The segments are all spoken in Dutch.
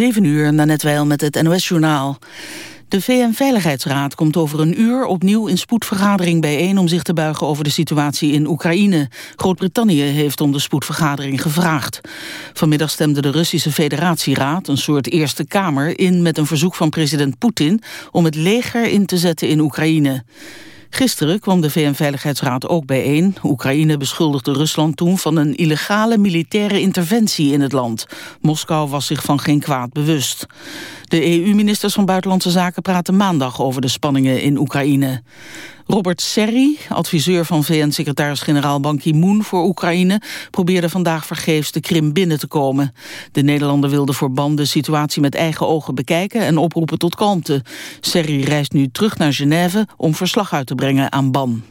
7 uur, net wel met het NOS-journaal. De VN-veiligheidsraad komt over een uur opnieuw in spoedvergadering bijeen... om zich te buigen over de situatie in Oekraïne. Groot-Brittannië heeft om de spoedvergadering gevraagd. Vanmiddag stemde de Russische Federatieraad, een soort Eerste Kamer... in met een verzoek van president Poetin om het leger in te zetten in Oekraïne. Gisteren kwam de VN-veiligheidsraad ook bijeen. Oekraïne beschuldigde Rusland toen van een illegale militaire interventie in het land. Moskou was zich van geen kwaad bewust. De EU-ministers van Buitenlandse Zaken praten maandag over de spanningen in Oekraïne. Robert Serri, adviseur van VN-secretaris-generaal Ban Ki-moon voor Oekraïne, probeerde vandaag vergeefs de Krim binnen te komen. De Nederlander wilde voor Ban de situatie met eigen ogen bekijken en oproepen tot kalmte. Serri reist nu terug naar Genève om verslag uit te brengen aan Ban.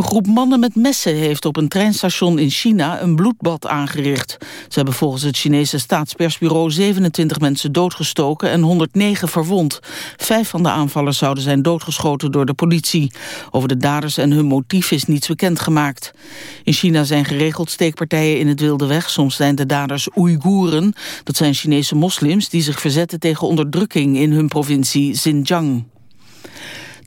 Een groep mannen met messen heeft op een treinstation in China een bloedbad aangericht. Ze hebben volgens het Chinese staatspersbureau 27 mensen doodgestoken en 109 verwond. Vijf van de aanvallers zouden zijn doodgeschoten door de politie. Over de daders en hun motief is niets bekendgemaakt. In China zijn geregeld steekpartijen in het wilde weg. Soms zijn de daders Oeigoeren. Dat zijn Chinese moslims die zich verzetten tegen onderdrukking in hun provincie Xinjiang.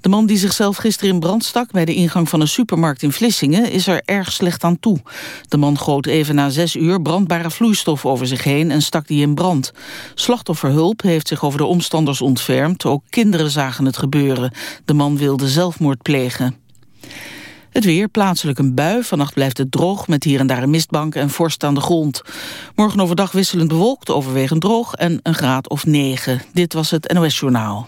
De man die zichzelf gisteren in brand stak bij de ingang van een supermarkt in Vlissingen is er erg slecht aan toe. De man goot even na zes uur brandbare vloeistof over zich heen en stak die in brand. Slachtofferhulp heeft zich over de omstanders ontfermd, ook kinderen zagen het gebeuren. De man wilde zelfmoord plegen. Het weer, plaatselijk een bui. Vannacht blijft het droog met hier en daar een mistbank en vorst aan de grond. Morgen overdag wisselend bewolkt, overwegend droog en een graad of 9. Dit was het NOS Journaal.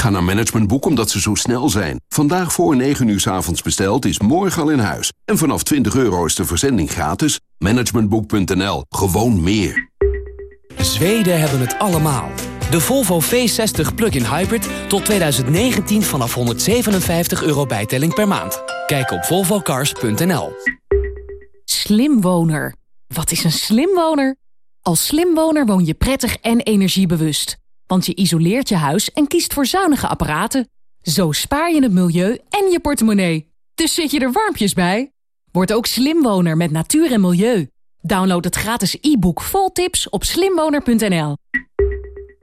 ga naar Managementboek omdat ze zo snel zijn. Vandaag voor 9 uur s avonds besteld is morgen al in huis. En vanaf 20 euro is de verzending gratis. Managementboek.nl. Gewoon meer. Zweden hebben het allemaal. De Volvo V60 Plug-in Hybrid tot 2019 vanaf 157 euro bijtelling per maand. Kijk op volvocars.nl. Slimwoner. Wat is een slimwoner? Als slimwoner woon je prettig en energiebewust. Want je isoleert je huis en kiest voor zuinige apparaten. Zo spaar je het milieu en je portemonnee. Dus zit je er warmpjes bij? Word ook slimwoner met natuur en milieu. Download het gratis e-book vol tips op slimwoner.nl.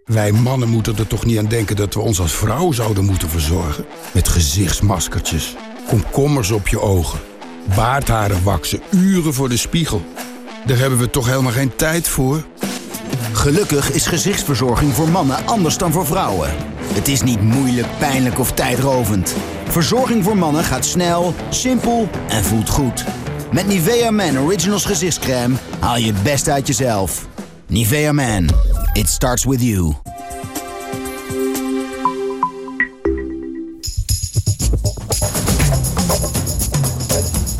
Wij mannen moeten er toch niet aan denken dat we ons als vrouw zouden moeten verzorgen? Met gezichtsmaskertjes, komkommers op je ogen, baardharen waksen, uren voor de spiegel. Daar hebben we toch helemaal geen tijd voor? Gelukkig is gezichtsverzorging voor mannen anders dan voor vrouwen. Het is niet moeilijk, pijnlijk of tijdrovend. Verzorging voor mannen gaat snel, simpel en voelt goed. Met Nivea Man Originals gezichtscreme haal je het best uit jezelf. Nivea Man, it starts with you.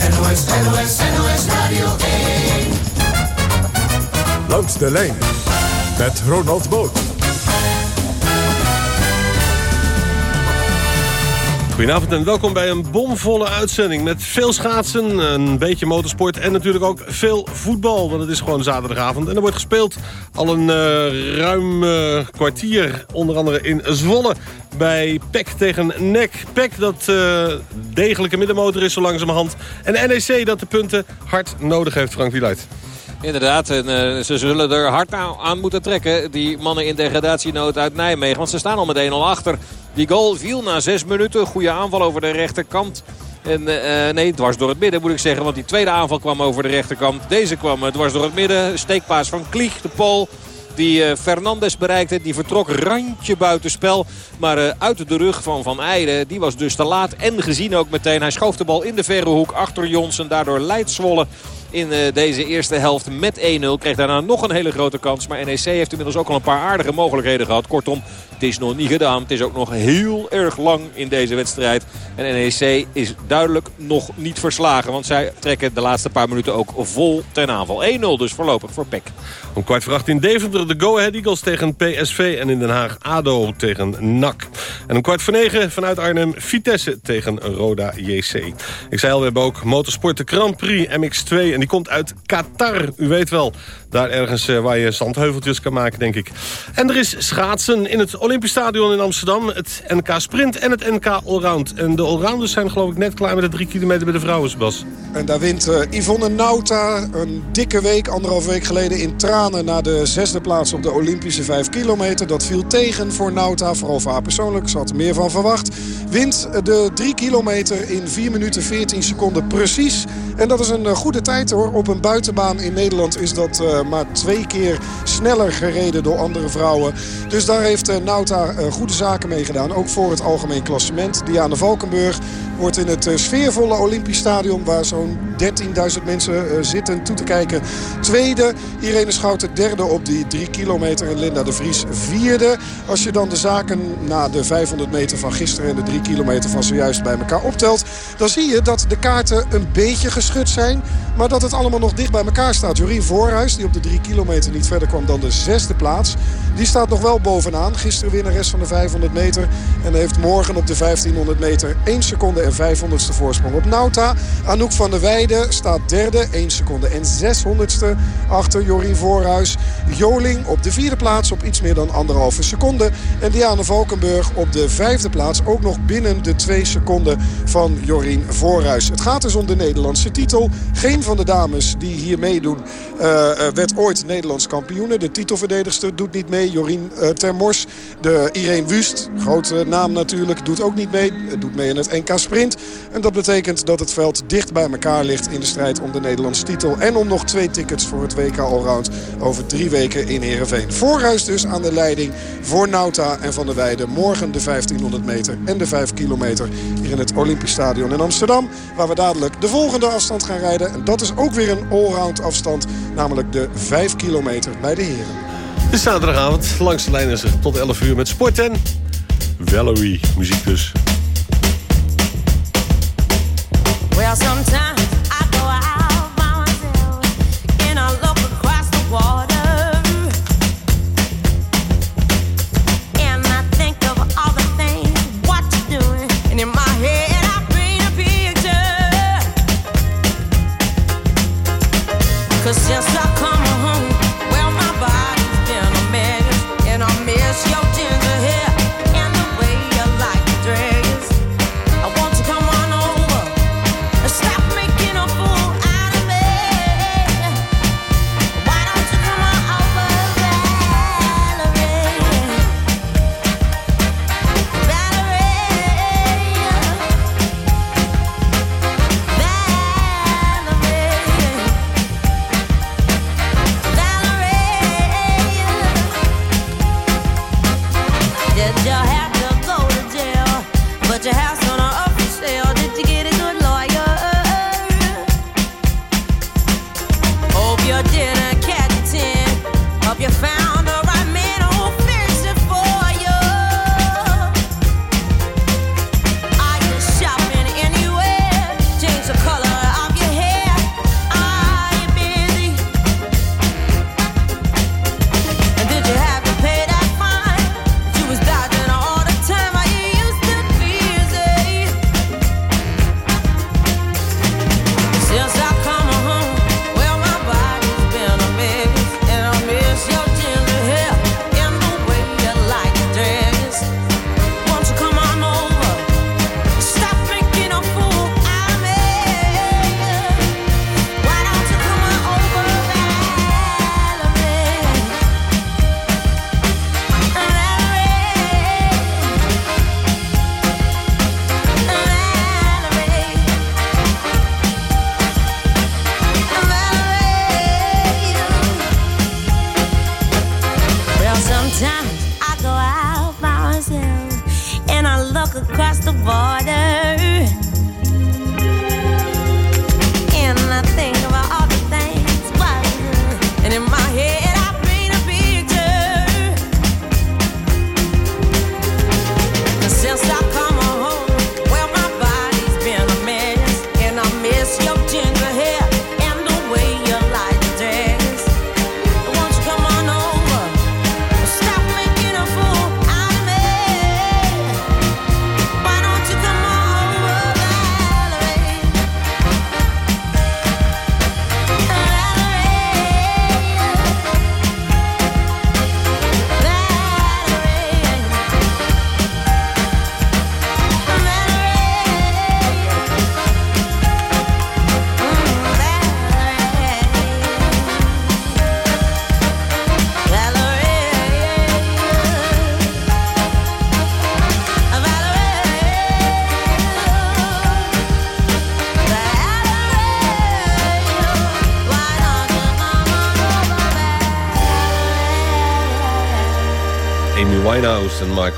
NOS, NOS, NOS Radio 1. Langs de lijn met Ronald Boot. Goedenavond en welkom bij een bomvolle uitzending met veel schaatsen, een beetje motorsport en natuurlijk ook veel voetbal. Want het is gewoon zaterdagavond en er wordt gespeeld al een uh, ruim uh, kwartier, onder andere in Zwolle bij PEC tegen NEC. PEC dat uh, degelijke middenmotor is zo langzamerhand en NEC dat de punten hard nodig heeft, Frank Wieluid. Inderdaad, en uh, ze zullen er hard aan moeten trekken. Die mannen in degradatienood uit Nijmegen. Want ze staan al met 1-0 achter. Die goal viel na 6 minuten. Goede aanval over de rechterkant. En uh, nee, dwars door het midden moet ik zeggen. Want die tweede aanval kwam over de rechterkant. Deze kwam dwars door het midden. Steekpaas van Klieg, de Pool. Die Fernandes bereikte. Die vertrok randje buitenspel. Maar uit de rug van Van Eijden. Die was dus te laat. En gezien ook meteen. Hij schoof de bal in de verre hoek achter Jonsen. Daardoor leidt Zwolle in uh, deze eerste helft met 1-0. Kreeg daarna nog een hele grote kans. Maar NEC heeft inmiddels ook al een paar aardige mogelijkheden gehad. Kortom, het is nog niet gedaan. Het is ook nog heel erg lang in deze wedstrijd. En NEC is duidelijk nog niet verslagen. Want zij trekken de laatste paar minuten ook vol ten aanval. 1-0 dus voorlopig voor PEC. Om kwart voor acht in Deventer de Go Ahead Eagles tegen PSV. En in Den Haag ADO tegen NAC. En om kwart voor negen vanuit Arnhem Vitesse tegen Roda JC. Ik zei al, we hebben ook motorsport de Grand Prix MX2. En die komt uit Qatar. U weet wel, daar ergens uh, waar je zandheuveltjes kan maken, denk ik. En er is schaatsen in het Olympisch Stadion in Amsterdam. Het NK Sprint en het NK Allround. En de allrounders zijn geloof ik net klaar met de drie kilometer bij de vrouwen, Bas. En daar wint uh, Yvonne Nauta een dikke week, anderhalf week geleden... in tranen naar de zesde plaats op de Olympische vijf kilometer. Dat viel tegen voor Nauta, vooral voor haar persoonlijk. Ze had er meer van verwacht. Wint de drie kilometer in 4 minuten 14 seconden precies. En dat is een eh, goede tijd hoor. Op een buitenbaan in Nederland is dat maar twee keer sneller gereden door andere vrouwen. Dus daar heeft uh, Nauta goede zaken mee gedaan. Ook voor het algemeen klassement. Diana Valkenburg wordt in het sfeervolle Olympisch Stadion... waar zo'n 13.000 mensen zitten toe te kijken. Tweede, Irene Schouten derde op die drie kilometer. En Linda de Vries vierde. Als je dan de zaken na de 500 meter van gisteren... en de drie kilometer van zojuist bij elkaar optelt... dan zie je dat de kaarten een beetje geschud zijn. Maar dat het allemaal nog dicht bij elkaar staat. Jorien Voorhuis, die op de drie kilometer niet verder kwam dan de zesde plaats. Die staat nog wel bovenaan. Gisteren winnares van de 500 meter. En heeft morgen op de 1500 meter 1 seconde en 500ste voorsprong op Nauta. Anouk van der Weijden staat derde. 1 seconde en 600ste achter Jorien Voorhuis. Joling op de vierde plaats op iets meer dan anderhalve seconde. En Diana Valkenburg op de vijfde plaats. Ook nog binnen de 2 seconden van Jorien Voorhuis. Het gaat dus om de Nederlandse titel. Geen van de dames die hier meedoen uh, werd ooit Nederlands kampioene. De titelverdedigster doet niet mee. Jorien uh, Termors. De Irene Wust, grote naam natuurlijk, doet ook niet mee. Doet mee in het NK Sprint. En dat betekent dat het veld dicht bij elkaar ligt in de strijd om de Nederlandse titel. En om nog twee tickets voor het WK Allround over drie weken in Heerenveen. Voorhuis dus aan de leiding voor Nauta en Van der Weijden. Morgen de 1500 meter en de 5 kilometer hier in het Olympisch Stadion in Amsterdam. Waar we dadelijk de volgende afstand gaan rijden. En dat is ook weer een allround afstand. Namelijk de 5 kilometer bij de heren. Het is zaterdagavond. Langs de lijn is er tot 11 uur met sport en Valerie. Muziek dus. Well, sometimes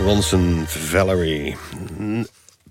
Ronson, Valerie.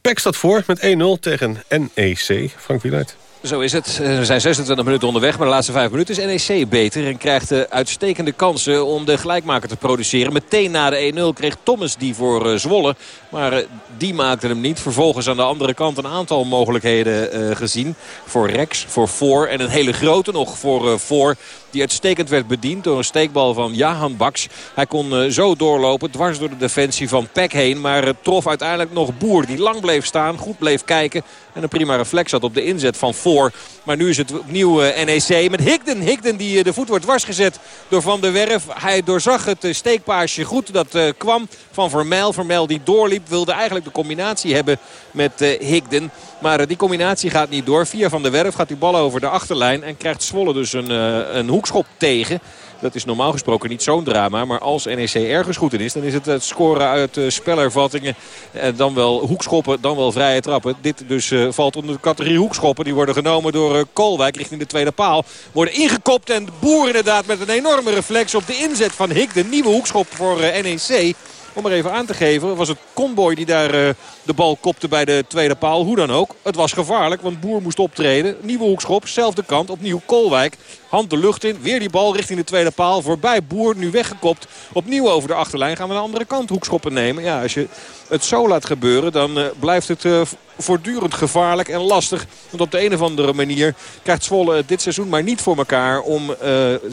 Peck staat voor met 1-0 tegen NEC. Frank Wieluid. Zo is het. Eh, We zijn 26 minuten onderweg, maar de laatste 5 minuten is NEC beter. En krijgt de uitstekende kansen om de gelijkmaker te produceren. Meteen na de 1-0 kreeg Thomas die voor eh, Zwolle. Maar eh, die maakte hem niet. Vervolgens aan de andere kant een aantal mogelijkheden eh, gezien. Voor Rex, voor Voor en een hele grote nog voor eh, Voor. Die uitstekend werd bediend door een steekbal van Jahan Baks. Hij kon eh, zo doorlopen, dwars door de defensie van Peck heen. Maar eh, trof uiteindelijk nog Boer, die lang bleef staan, goed bleef kijken. En een prima reflex had op de inzet van Voor. Maar nu is het opnieuw eh, NEC met Higden. Higden die eh, de voet wordt dwars gezet door Van der Werf. Hij doorzag het eh, steekpaasje goed. Dat kwam van Vermeil. Vermeil die doorliep wilde eigenlijk de combinatie hebben met Higden. Maar die combinatie gaat niet door. Via Van der Werf gaat die bal over de achterlijn. En krijgt Zwolle dus een, een hoekschop tegen. Dat is normaal gesproken niet zo'n drama. Maar als NEC ergens goed in is, dan is het het scoren uit uh, spelervattingen. En dan wel hoekschoppen, dan wel vrije trappen. Dit dus uh, valt onder de categorie hoekschoppen. Die worden genomen door uh, Koolwijk richting de tweede paal. Worden ingekopt en boer inderdaad met een enorme reflex op de inzet van Hik. De nieuwe hoekschop voor NEC. Om er even aan te geven was het Conboy die daar uh, de bal kopte bij de tweede paal. Hoe dan ook. Het was gevaarlijk, want Boer moest optreden. Nieuwe hoekschop, zelfde kant. Opnieuw Kolwijk. Hand de lucht in. Weer die bal richting de tweede paal. Voorbij Boer, nu weggekopt. Opnieuw over de achterlijn gaan we aan de andere kant hoekschoppen nemen. Ja, als je het zo laat gebeuren, dan uh, blijft het uh, voortdurend gevaarlijk en lastig. Want op de een of andere manier krijgt Zwolle dit seizoen maar niet voor elkaar... om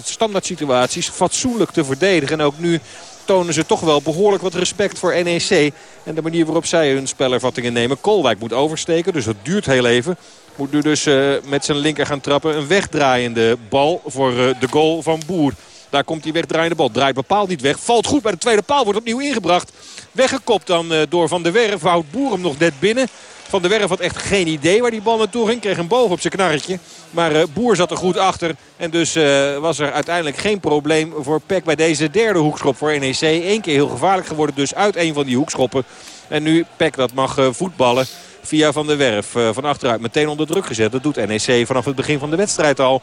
standaard situaties fatsoenlijk te verdedigen. En ook nu tonen ze toch wel behoorlijk wat respect voor NEC. En de manier waarop zij hun spelervattingen nemen. Kolwijk moet oversteken, dus dat duurt heel even. Moet nu dus uh, met zijn linker gaan trappen. Een wegdraaiende bal voor uh, de goal van Boer. Daar komt die wegdraaiende bal. Draait bepaald niet weg. Valt goed bij de tweede paal. Wordt opnieuw ingebracht. Weggekopt dan uh, door Van der Werf. Houdt Boer hem nog net binnen. Van der Werf had echt geen idee waar die bal naartoe ging. Kreeg hem boven op zijn knarretje. Maar uh, Boer zat er goed achter. En dus uh, was er uiteindelijk geen probleem voor Peck bij deze derde hoekschop voor NEC. Eén keer heel gevaarlijk geworden dus uit een van die hoekschoppen. En nu Peck dat mag uh, voetballen via Van der Werf. van achteruit meteen onder druk gezet. Dat doet NEC vanaf het begin van de wedstrijd al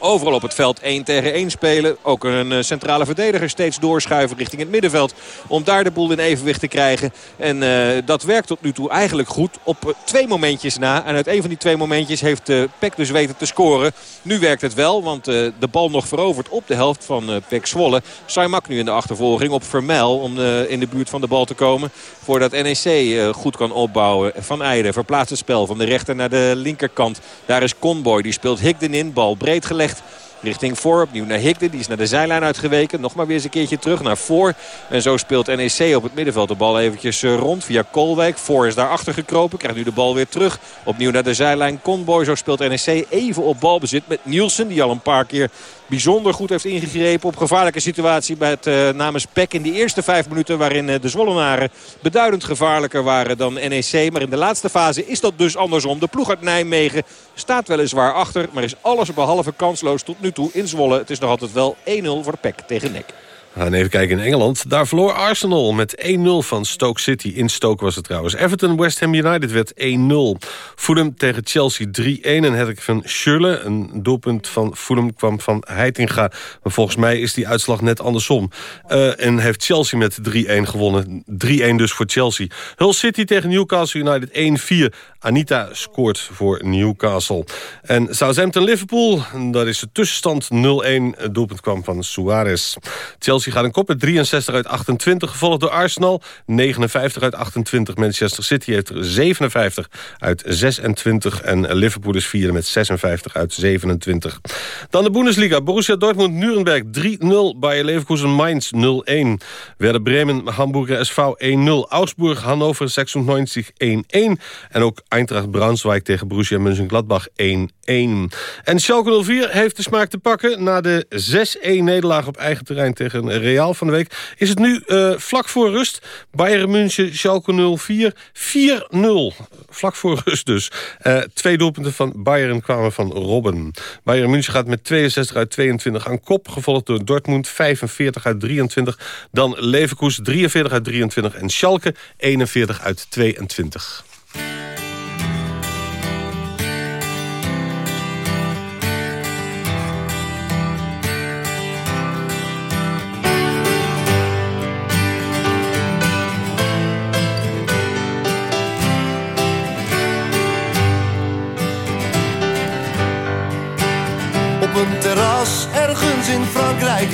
overal op het veld 1 tegen 1 spelen. Ook een centrale verdediger steeds doorschuiven richting het middenveld. Om daar de boel in evenwicht te krijgen. En uh, dat werkt tot nu toe eigenlijk goed. Op twee momentjes na. En uit een van die twee momentjes heeft uh, Peck dus weten te scoren. Nu werkt het wel. Want de bal nog veroverd op de helft van uh, Peck Zwolle. Saimak nu in de achtervolging op Vermel. Om in de buurt van de bal te komen. Voordat NEC goed kan opbouwen. Van Eijden verplaatst het spel van de rechter naar de linkerkant. Daar is Conboy. Die speelt Higden in. Bal breed gelegd richting voor. Opnieuw naar Higden. Die is naar de zijlijn uitgeweken. Nog maar weer eens een keertje terug naar voor. En zo speelt NEC op het middenveld de bal eventjes rond via Kolwijk. Voor is daar achter gekropen. Krijgt nu de bal weer terug. Opnieuw naar de zijlijn. Conboy. Zo speelt NEC even op balbezit met Nielsen. Die al een paar keer bijzonder goed heeft ingegrepen op gevaarlijke situatie bij het uh, namens Peck in die eerste vijf minuten waarin uh, de Zwollenaren beduidend gevaarlijker waren dan NEC. Maar in de laatste fase is dat dus andersom. De ploeg uit Nijmegen staat weliswaar achter, maar is alles behalve kansloos tot nu toe in Zwolle. Het is nog altijd wel 1-0 voor de Peck tegen Nek. We gaan even kijken in Engeland. Daar verloor Arsenal met 1-0 van Stoke City. In Stoke was het trouwens. Everton West Ham United werd 1-0. Fulham tegen Chelsea 3-1. En Hedrick van Schürrle, een doelpunt van Fulham kwam van Heitinga. Maar volgens mij is die uitslag net andersom. Uh, en heeft Chelsea met 3-1 gewonnen. 3-1 dus voor Chelsea. Hull City tegen Newcastle United 1-4. Anita scoort voor Newcastle. En Southampton Liverpool, daar is de tussenstand 0-1. Het doelpunt kwam van Suarez. Chelsea Chelsea gaat een kop met 63 uit 28. Gevolgd door Arsenal, 59 uit 28. Manchester City heeft er 57 uit 26. En Liverpool is vierde met 56 uit 27. Dan de Bundesliga. Borussia Dortmund, Nuremberg 3-0. Bayer Leverkusen, Mainz 0-1. Werder Bremen, Hamburger SV 1-0. Augsburg, Hannover 96 1-1. En ook Eintracht Braunschweig tegen Borussia Mönchengladbach 1-1. En Schalke 04 heeft de smaak te pakken. Na de 6-1 nederlaag op eigen terrein tegen Real van de week... is het nu uh, vlak voor rust. Bayern München, Schalke 04, 4-0. Vlak voor rust dus. Uh, twee doelpunten van Bayern kwamen van Robben. Bayern München gaat met 62 uit 22 aan kop. Gevolgd door Dortmund 45 uit 23. Dan Leverkusen 43 uit 23. En Schalke 41 uit 22.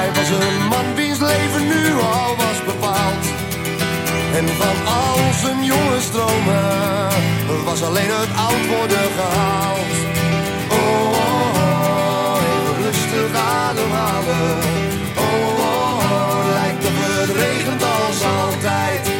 Hij was een man wiens leven nu al was bepaald. En van al zijn jonge stromen was alleen het oud worden gehaald. Oh, oh, oh even rustig ademhalen. Oh, oh, oh, lijkt op het regent als altijd.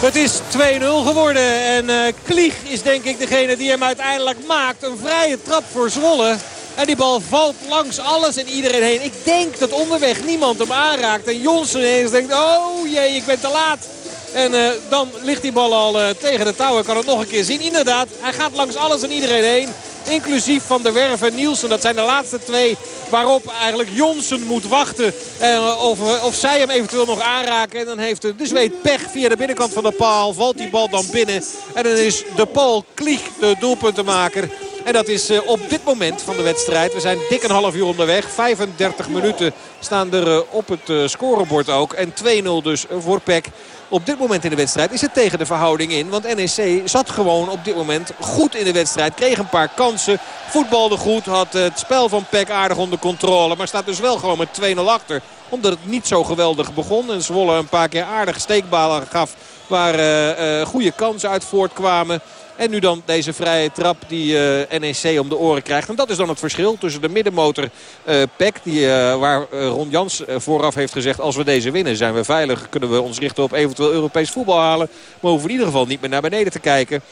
Het is 2-0 geworden en eh Klieg is denk ik degene die hem uiteindelijk maakt. Een vrije trap voor Zwolle. En die bal valt langs alles en iedereen heen. Ik denk dat onderweg niemand hem aanraakt. En Jonsen denkt, oh jee, ik ben te laat. En eh, dan ligt die bal al eh, tegen de touw. Kan het nog een keer zien. Inderdaad, hij gaat langs alles en iedereen heen. Inclusief Van der Werf en Nielsen. Dat zijn de laatste twee waarop eigenlijk Jonsen moet wachten. Eh, of, of zij hem eventueel nog aanraken. En dan heeft de Zweed pech via de binnenkant van de paal. Valt die bal dan binnen. En dan is de Paul Klieg de doelpuntenmaker. En dat is eh, op dit moment van de wedstrijd. We zijn dik een half uur onderweg. 35 minuten staan er eh, op het eh, scorebord ook. En 2-0 dus voor PEC. Op dit moment in de wedstrijd is het tegen de verhouding in. Want NEC zat gewoon op dit moment goed in de wedstrijd. Kreeg een paar kansen. Voetbalde goed. Had het spel van PEC aardig onder controle. Maar staat dus wel gewoon met 2-0 achter. Omdat het niet zo geweldig begon. En Zwolle een paar keer aardig steekbalen gaf. Waar uh, uh, goede kansen uit voortkwamen. En nu dan deze vrije trap die uh, NEC om de oren krijgt. En dat is dan het verschil tussen de middenmotor uh, PEC. Die, uh, waar Ron Jans vooraf heeft gezegd. Als we deze winnen zijn we veilig. Kunnen we ons richten op eventueel Europees voetbal halen. Maar hoeven in ieder geval niet meer naar beneden te kijken.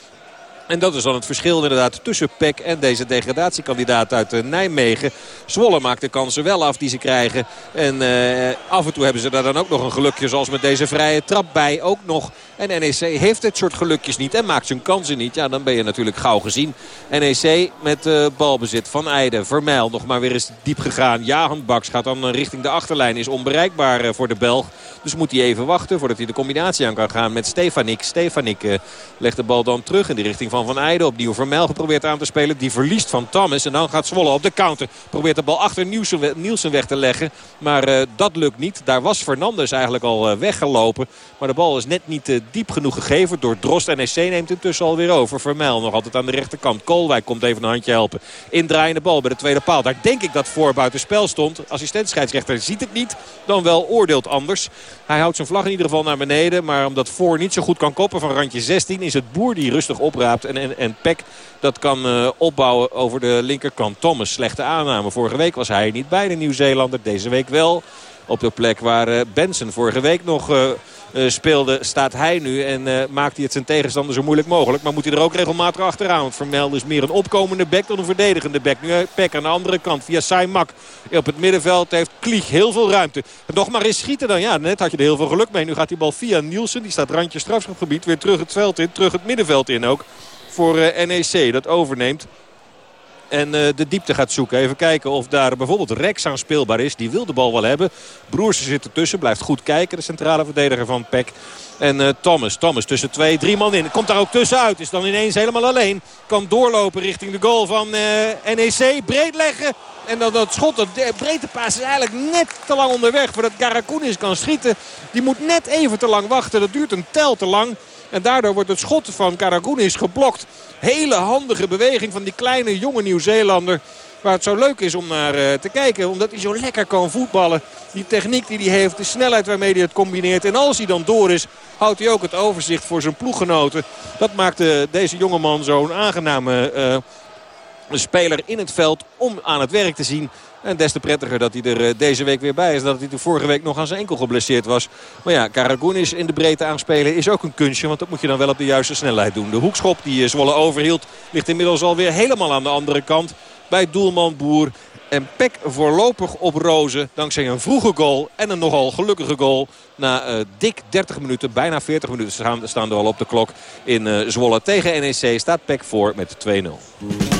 En dat is dan het verschil inderdaad tussen PEC en deze degradatiekandidaat uit Nijmegen. Zwolle maakt de kansen wel af die ze krijgen. En uh, af en toe hebben ze daar dan ook nog een gelukje zoals met deze vrije trap bij. Ook nog. En NEC heeft dit soort gelukjes niet en maakt zijn kansen niet. Ja, dan ben je natuurlijk gauw gezien. NEC met uh, balbezit van Eijden. Vermeil nog maar weer eens diep gegaan. Baks gaat dan richting de achterlijn. Is onbereikbaar voor de Belg. Dus moet hij even wachten voordat hij de combinatie aan kan gaan met Stefanik. Stefanik legt de bal dan terug in de richting van Van Eijden. Opnieuw Vermeil geprobeerd aan te spelen. Die verliest van Thomas. En dan gaat Zwolle op de counter. Probeert de bal achter Nielsen weg te leggen. Maar uh, dat lukt niet. Daar was Fernandes eigenlijk al uh, weggelopen. Maar de bal is net niet uh, diep genoeg gegeven door Drost. NEC neemt intussen alweer over. Vermeil nog altijd aan de rechterkant. Koolwijk komt even een handje helpen. Indraaiende bal bij de tweede paal. Daar denk ik dat voor buiten spel stond. Assistent scheidsrechter ziet het niet. Dan wel oordeelt anders. Hij houdt zijn vlag in ieder geval naar beneden. Maar omdat voor niet zo goed kan koppen van randje 16 is het Boer die rustig opraapt. En, en, en Peck dat kan uh, opbouwen over de linkerkant. Thomas, slechte aanname. Vorige week was hij niet bij de Nieuw-Zeelander. Deze week wel. Op de plek waar uh, Benson vorige week nog uh, speelde, staat hij nu. En maakt hij het zijn tegenstander zo moeilijk mogelijk. Maar moet hij er ook regelmatig achteraan. Want Vermelde is meer een opkomende bek dan een verdedigende bek. Nu Peck aan de andere kant via Saimak. Op het middenveld heeft Klieg heel veel ruimte. Nog maar eens schieten dan. Ja, net had je er heel veel geluk mee. Nu gaat die bal via Nielsen. Die staat randje strafschopgebied. Weer terug het veld in. Terug het middenveld in ook. Voor uh, NEC dat overneemt. En uh, de diepte gaat zoeken. Even kijken of daar bijvoorbeeld Rex aan speelbaar is. Die wil de bal wel hebben. Broersen zit ertussen. Blijft goed kijken. De centrale verdediger van Peck. En uh, Thomas. Thomas tussen twee, drie man in. Komt daar ook tussenuit. Is dan ineens helemaal alleen. Kan doorlopen richting de goal van uh, NEC. Breed leggen. En dat schot, dat breedtepaas is eigenlijk net te lang onderweg. Voordat Garakounis kan schieten. Die moet net even te lang wachten. Dat duurt een tel te lang. En daardoor wordt het schot van Karagounis geblokt. Hele handige beweging van die kleine jonge Nieuw-Zeelander. Waar het zo leuk is om naar uh, te kijken. Omdat hij zo lekker kan voetballen. Die techniek die hij heeft. De snelheid waarmee hij het combineert. En als hij dan door is. Houdt hij ook het overzicht voor zijn ploeggenoten. Dat maakt deze jongeman zo'n aangename uh, speler in het veld. Om aan het werk te zien. En des te prettiger dat hij er deze week weer bij is. Dat hij de vorige week nog aan zijn enkel geblesseerd was. Maar ja, Karagounis in de breedte aanspelen is ook een kunstje. Want dat moet je dan wel op de juiste snelheid doen. De hoekschop die Zwolle overhield ligt inmiddels alweer helemaal aan de andere kant. Bij doelman Boer. En Peck voorlopig op rozen. Dankzij een vroege goal en een nogal gelukkige goal. Na uh, dik 30 minuten, bijna 40 minuten staan, staan er al op de klok in uh, Zwolle. Tegen NEC staat Peck voor met 2-0.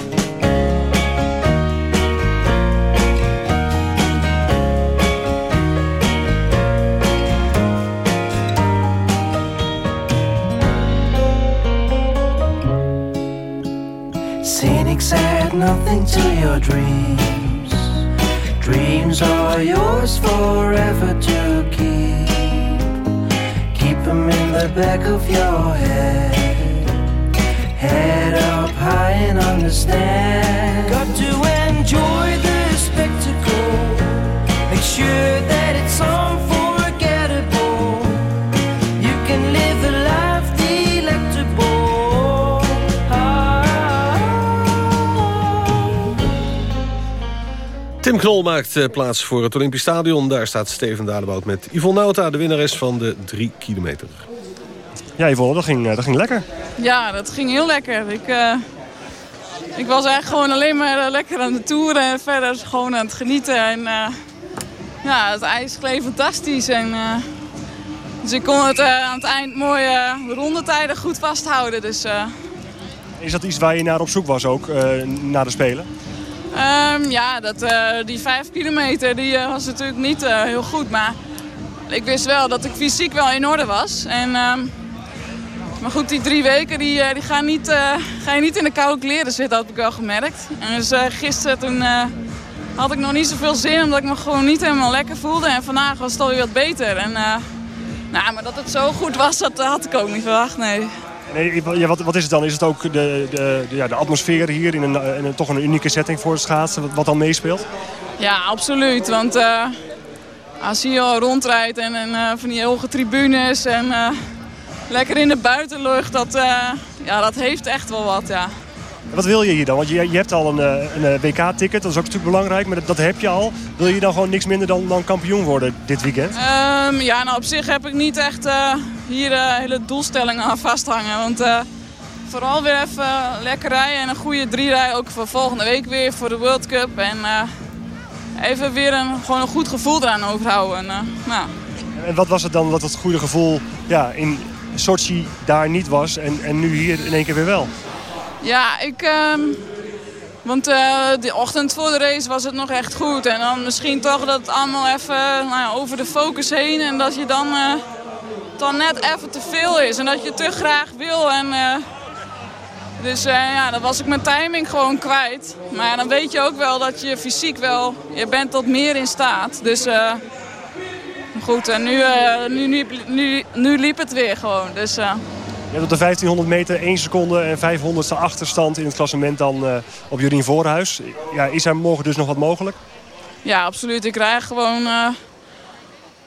Nothing to your dreams. Dreams are yours forever to keep. Keep them in the back of your head. Head up high and understand. Got to enjoy the spectacle. Make sure that it's unforgettable. Tim Knol maakt uh, plaats voor het Olympisch Stadion. Daar staat Steven Dalebout met Yvonne Nauta, de winnares van de 3 kilometer. Ja, Yvonne, dat ging, dat ging lekker. Ja, dat ging heel lekker. Ik, uh, ik was eigenlijk gewoon alleen maar lekker aan de toeren en verder gewoon aan het genieten. En uh, ja, het ijs gleed fantastisch. En, dus ik kon het aan het eind mooie rondetijden goed vasthouden. Dus Is dat iets waar je naar op zoek was ook, uh, na de Spelen? Um, ja, dat, uh, die vijf kilometer die, uh, was natuurlijk niet heel goed. Maar ik wist wel dat ik fysiek wel in orde was. En, um, maar goed, die drie weken die, die gaan, niet, ga je niet in de koude kleren zitten, had ik wel gemerkt. En dus gisteren toen had ik nog niet zoveel zin, omdat ik me gewoon niet helemaal lekker voelde. En vandaag was het alweer wat beter. En, nou, maar dat het zo goed was, dat had ik ook niet verwacht, nee. Nee, ja, wat, wat is het dan? Is het ook de, de, de, ja, de atmosfeer hier in een, in een, toch een unieke setting voor het schaatsen, wat, wat dan meespeelt? Ja, absoluut. Want uh, als je al rondrijdt en, en uh, van die hoge tribunes en uh, lekker in de buitenlucht, dat, ja, dat heeft echt wel wat, ja. Wat wil je hier dan? Want je, je hebt al een, een WK-ticket, dat is ook natuurlijk belangrijk, maar dat, dat, heb je al. Wil je dan gewoon niks minder dan, dan kampioen worden dit weekend? Um, ja, nou op zich heb ik niet echt hier uh, hele doelstellingen aan vasthangen. Want uh, vooral weer even lekker rijden en een goede drie rij ook voor volgende week weer voor de World Cup. En uh, even weer een, gewoon een goed gevoel eraan overhouden. En, nou. en wat was het dan dat het goede gevoel ja, in Sochi daar niet was en, en nu hier in één keer weer wel? Ja, ik... Um, want uh, de ochtend voor de race was het nog echt goed. En dan misschien toch dat het allemaal even nou ja, over de focus heen. En dat je dan uh, dan net even te veel is. En dat je te graag wil. En, uh, dus uh, ja, dan was ik mijn timing gewoon kwijt. Maar dan weet je ook wel dat je fysiek wel... Je bent tot meer in staat. Dus uh, goed, en nu, nu, nu, nu, nu, liep het weer gewoon. Dus, je hebt op de 1500 meter 1 seconde en 500ste achterstand in het klassement dan op Jurien Voorhuis. Ja, is er morgen dus nog wat mogelijk? Ja, absoluut. Ik krijg gewoon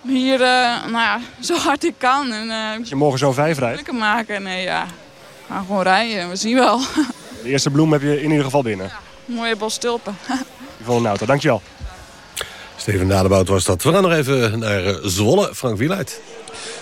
hier uh, nou ja, zo hard ik kan. En, uh, Als je morgen zo vijf rijdt? Lekker maken. Nee, ja. Ga gewoon rijden. We zien wel. De eerste bloem heb je in ieder geval binnen. Ja, mooie bos stulpen. Yvonne Nauta, dankjewel. Steven Nadebout was dat. We gaan nog even naar uh, Zwolle. Frank Wieluid.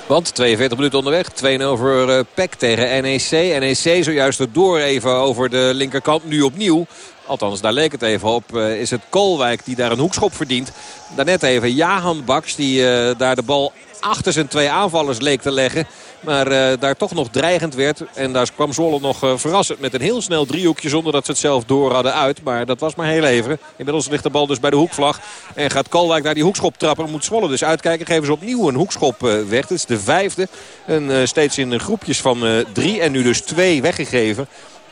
Want 42 minuten onderweg. 2-0 voor uh, PEC tegen NEC. NEC zojuist door even over de linkerkant. Nu opnieuw. Althans, daar leek het even op. Uh, is het Kolwijk die daar een hoekschop verdient. Daarnet even Jahan Baks die uh, daar de bal achter zijn twee aanvallers leek te leggen. Maar uh, daar toch nog dreigend werd. En daar kwam Zwolle nog uh, verrassend met een heel snel driehoekje. Zonder dat ze het zelf door hadden uit. Maar dat was maar heel even. Inmiddels ligt de bal dus bij de hoekvlag. En gaat Kolwijk naar die hoekschop trappen. Moet Zwolle dus uitkijken. Geven ze opnieuw een hoekschop weg. Het is de vijfde. En steeds in groepjes van drie. En nu dus twee weggegeven.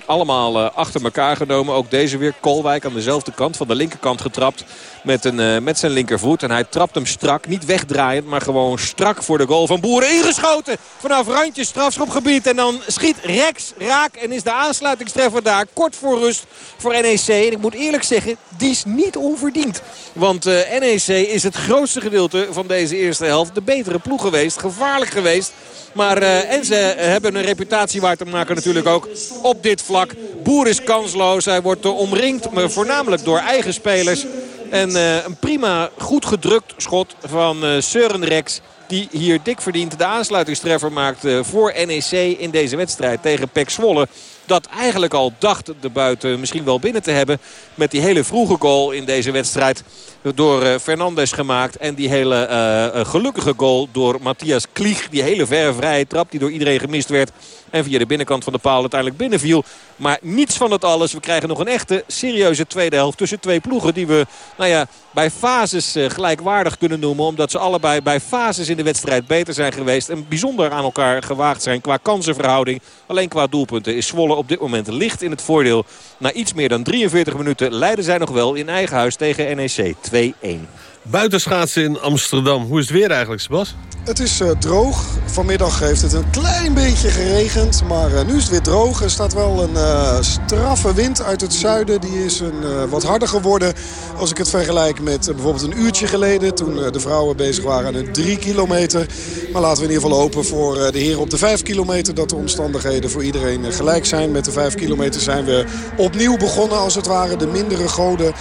Allemaal uh, achter elkaar genomen. Ook deze weer Kolwijk aan dezelfde kant. Van de linkerkant getrapt met, een, uh, met zijn linkervoet. En hij trapt hem strak. Niet wegdraaiend, maar gewoon strak voor de goal van Boeren. Ingeschoten vanaf randje strafschopgebied. En dan schiet Rex raak. En is de aansluitingstreffer daar kort voor rust voor NEC. En ik moet eerlijk zeggen, die is niet onverdiend. Want uh, NEC is het grootste gedeelte van deze eerste helft. De betere ploeg geweest. Gevaarlijk geweest. Maar, uh, en ze hebben een reputatie waar te maken natuurlijk ook op dit vlak. Boer is kansloos. Hij wordt omringd, maar voornamelijk door eigen spelers. En uh, een prima, goed gedrukt schot van uh, Søren Rex. Die hier dik verdient de aansluitingstreffer maakt voor NEC in deze wedstrijd tegen Pek Zwolle dat eigenlijk al dacht de buiten misschien wel binnen te hebben. Met die hele vroege goal in deze wedstrijd door uh, Fernandes gemaakt. En die hele gelukkige goal door Matthias Klieg. Die hele verre vrije trap die door iedereen gemist werd. En via de binnenkant van de paal uiteindelijk binnenviel. Maar niets van het alles. We krijgen nog een echte serieuze tweede helft tussen twee ploegen. Die we nou ja, bij fases uh, gelijkwaardig kunnen noemen. Omdat ze allebei bij fases in de wedstrijd beter zijn geweest. En bijzonder aan elkaar gewaagd zijn qua kansenverhouding. Alleen qua doelpunten is Zwolle op dit moment licht in het voordeel. Na iets meer dan 43 minuten leiden zij nog wel in eigen huis tegen NEC 2-1. Buitenschaatsen in Amsterdam. Hoe is het weer eigenlijk, Sebas? Het is uh, droog. Vanmiddag heeft het een klein beetje geregend. Maar uh, nu is het weer droog. Er staat wel een uh, straffe wind uit het zuiden. Die is een, wat harder geworden als ik het vergelijk met bijvoorbeeld een uurtje geleden. Toen de vrouwen bezig waren aan een 3 kilometer. Maar laten we in ieder geval hopen voor de heren op de 5 kilometer. Dat de omstandigheden voor iedereen gelijk zijn. Met de 5 kilometer zijn we opnieuw begonnen als het ware. De mindere goden.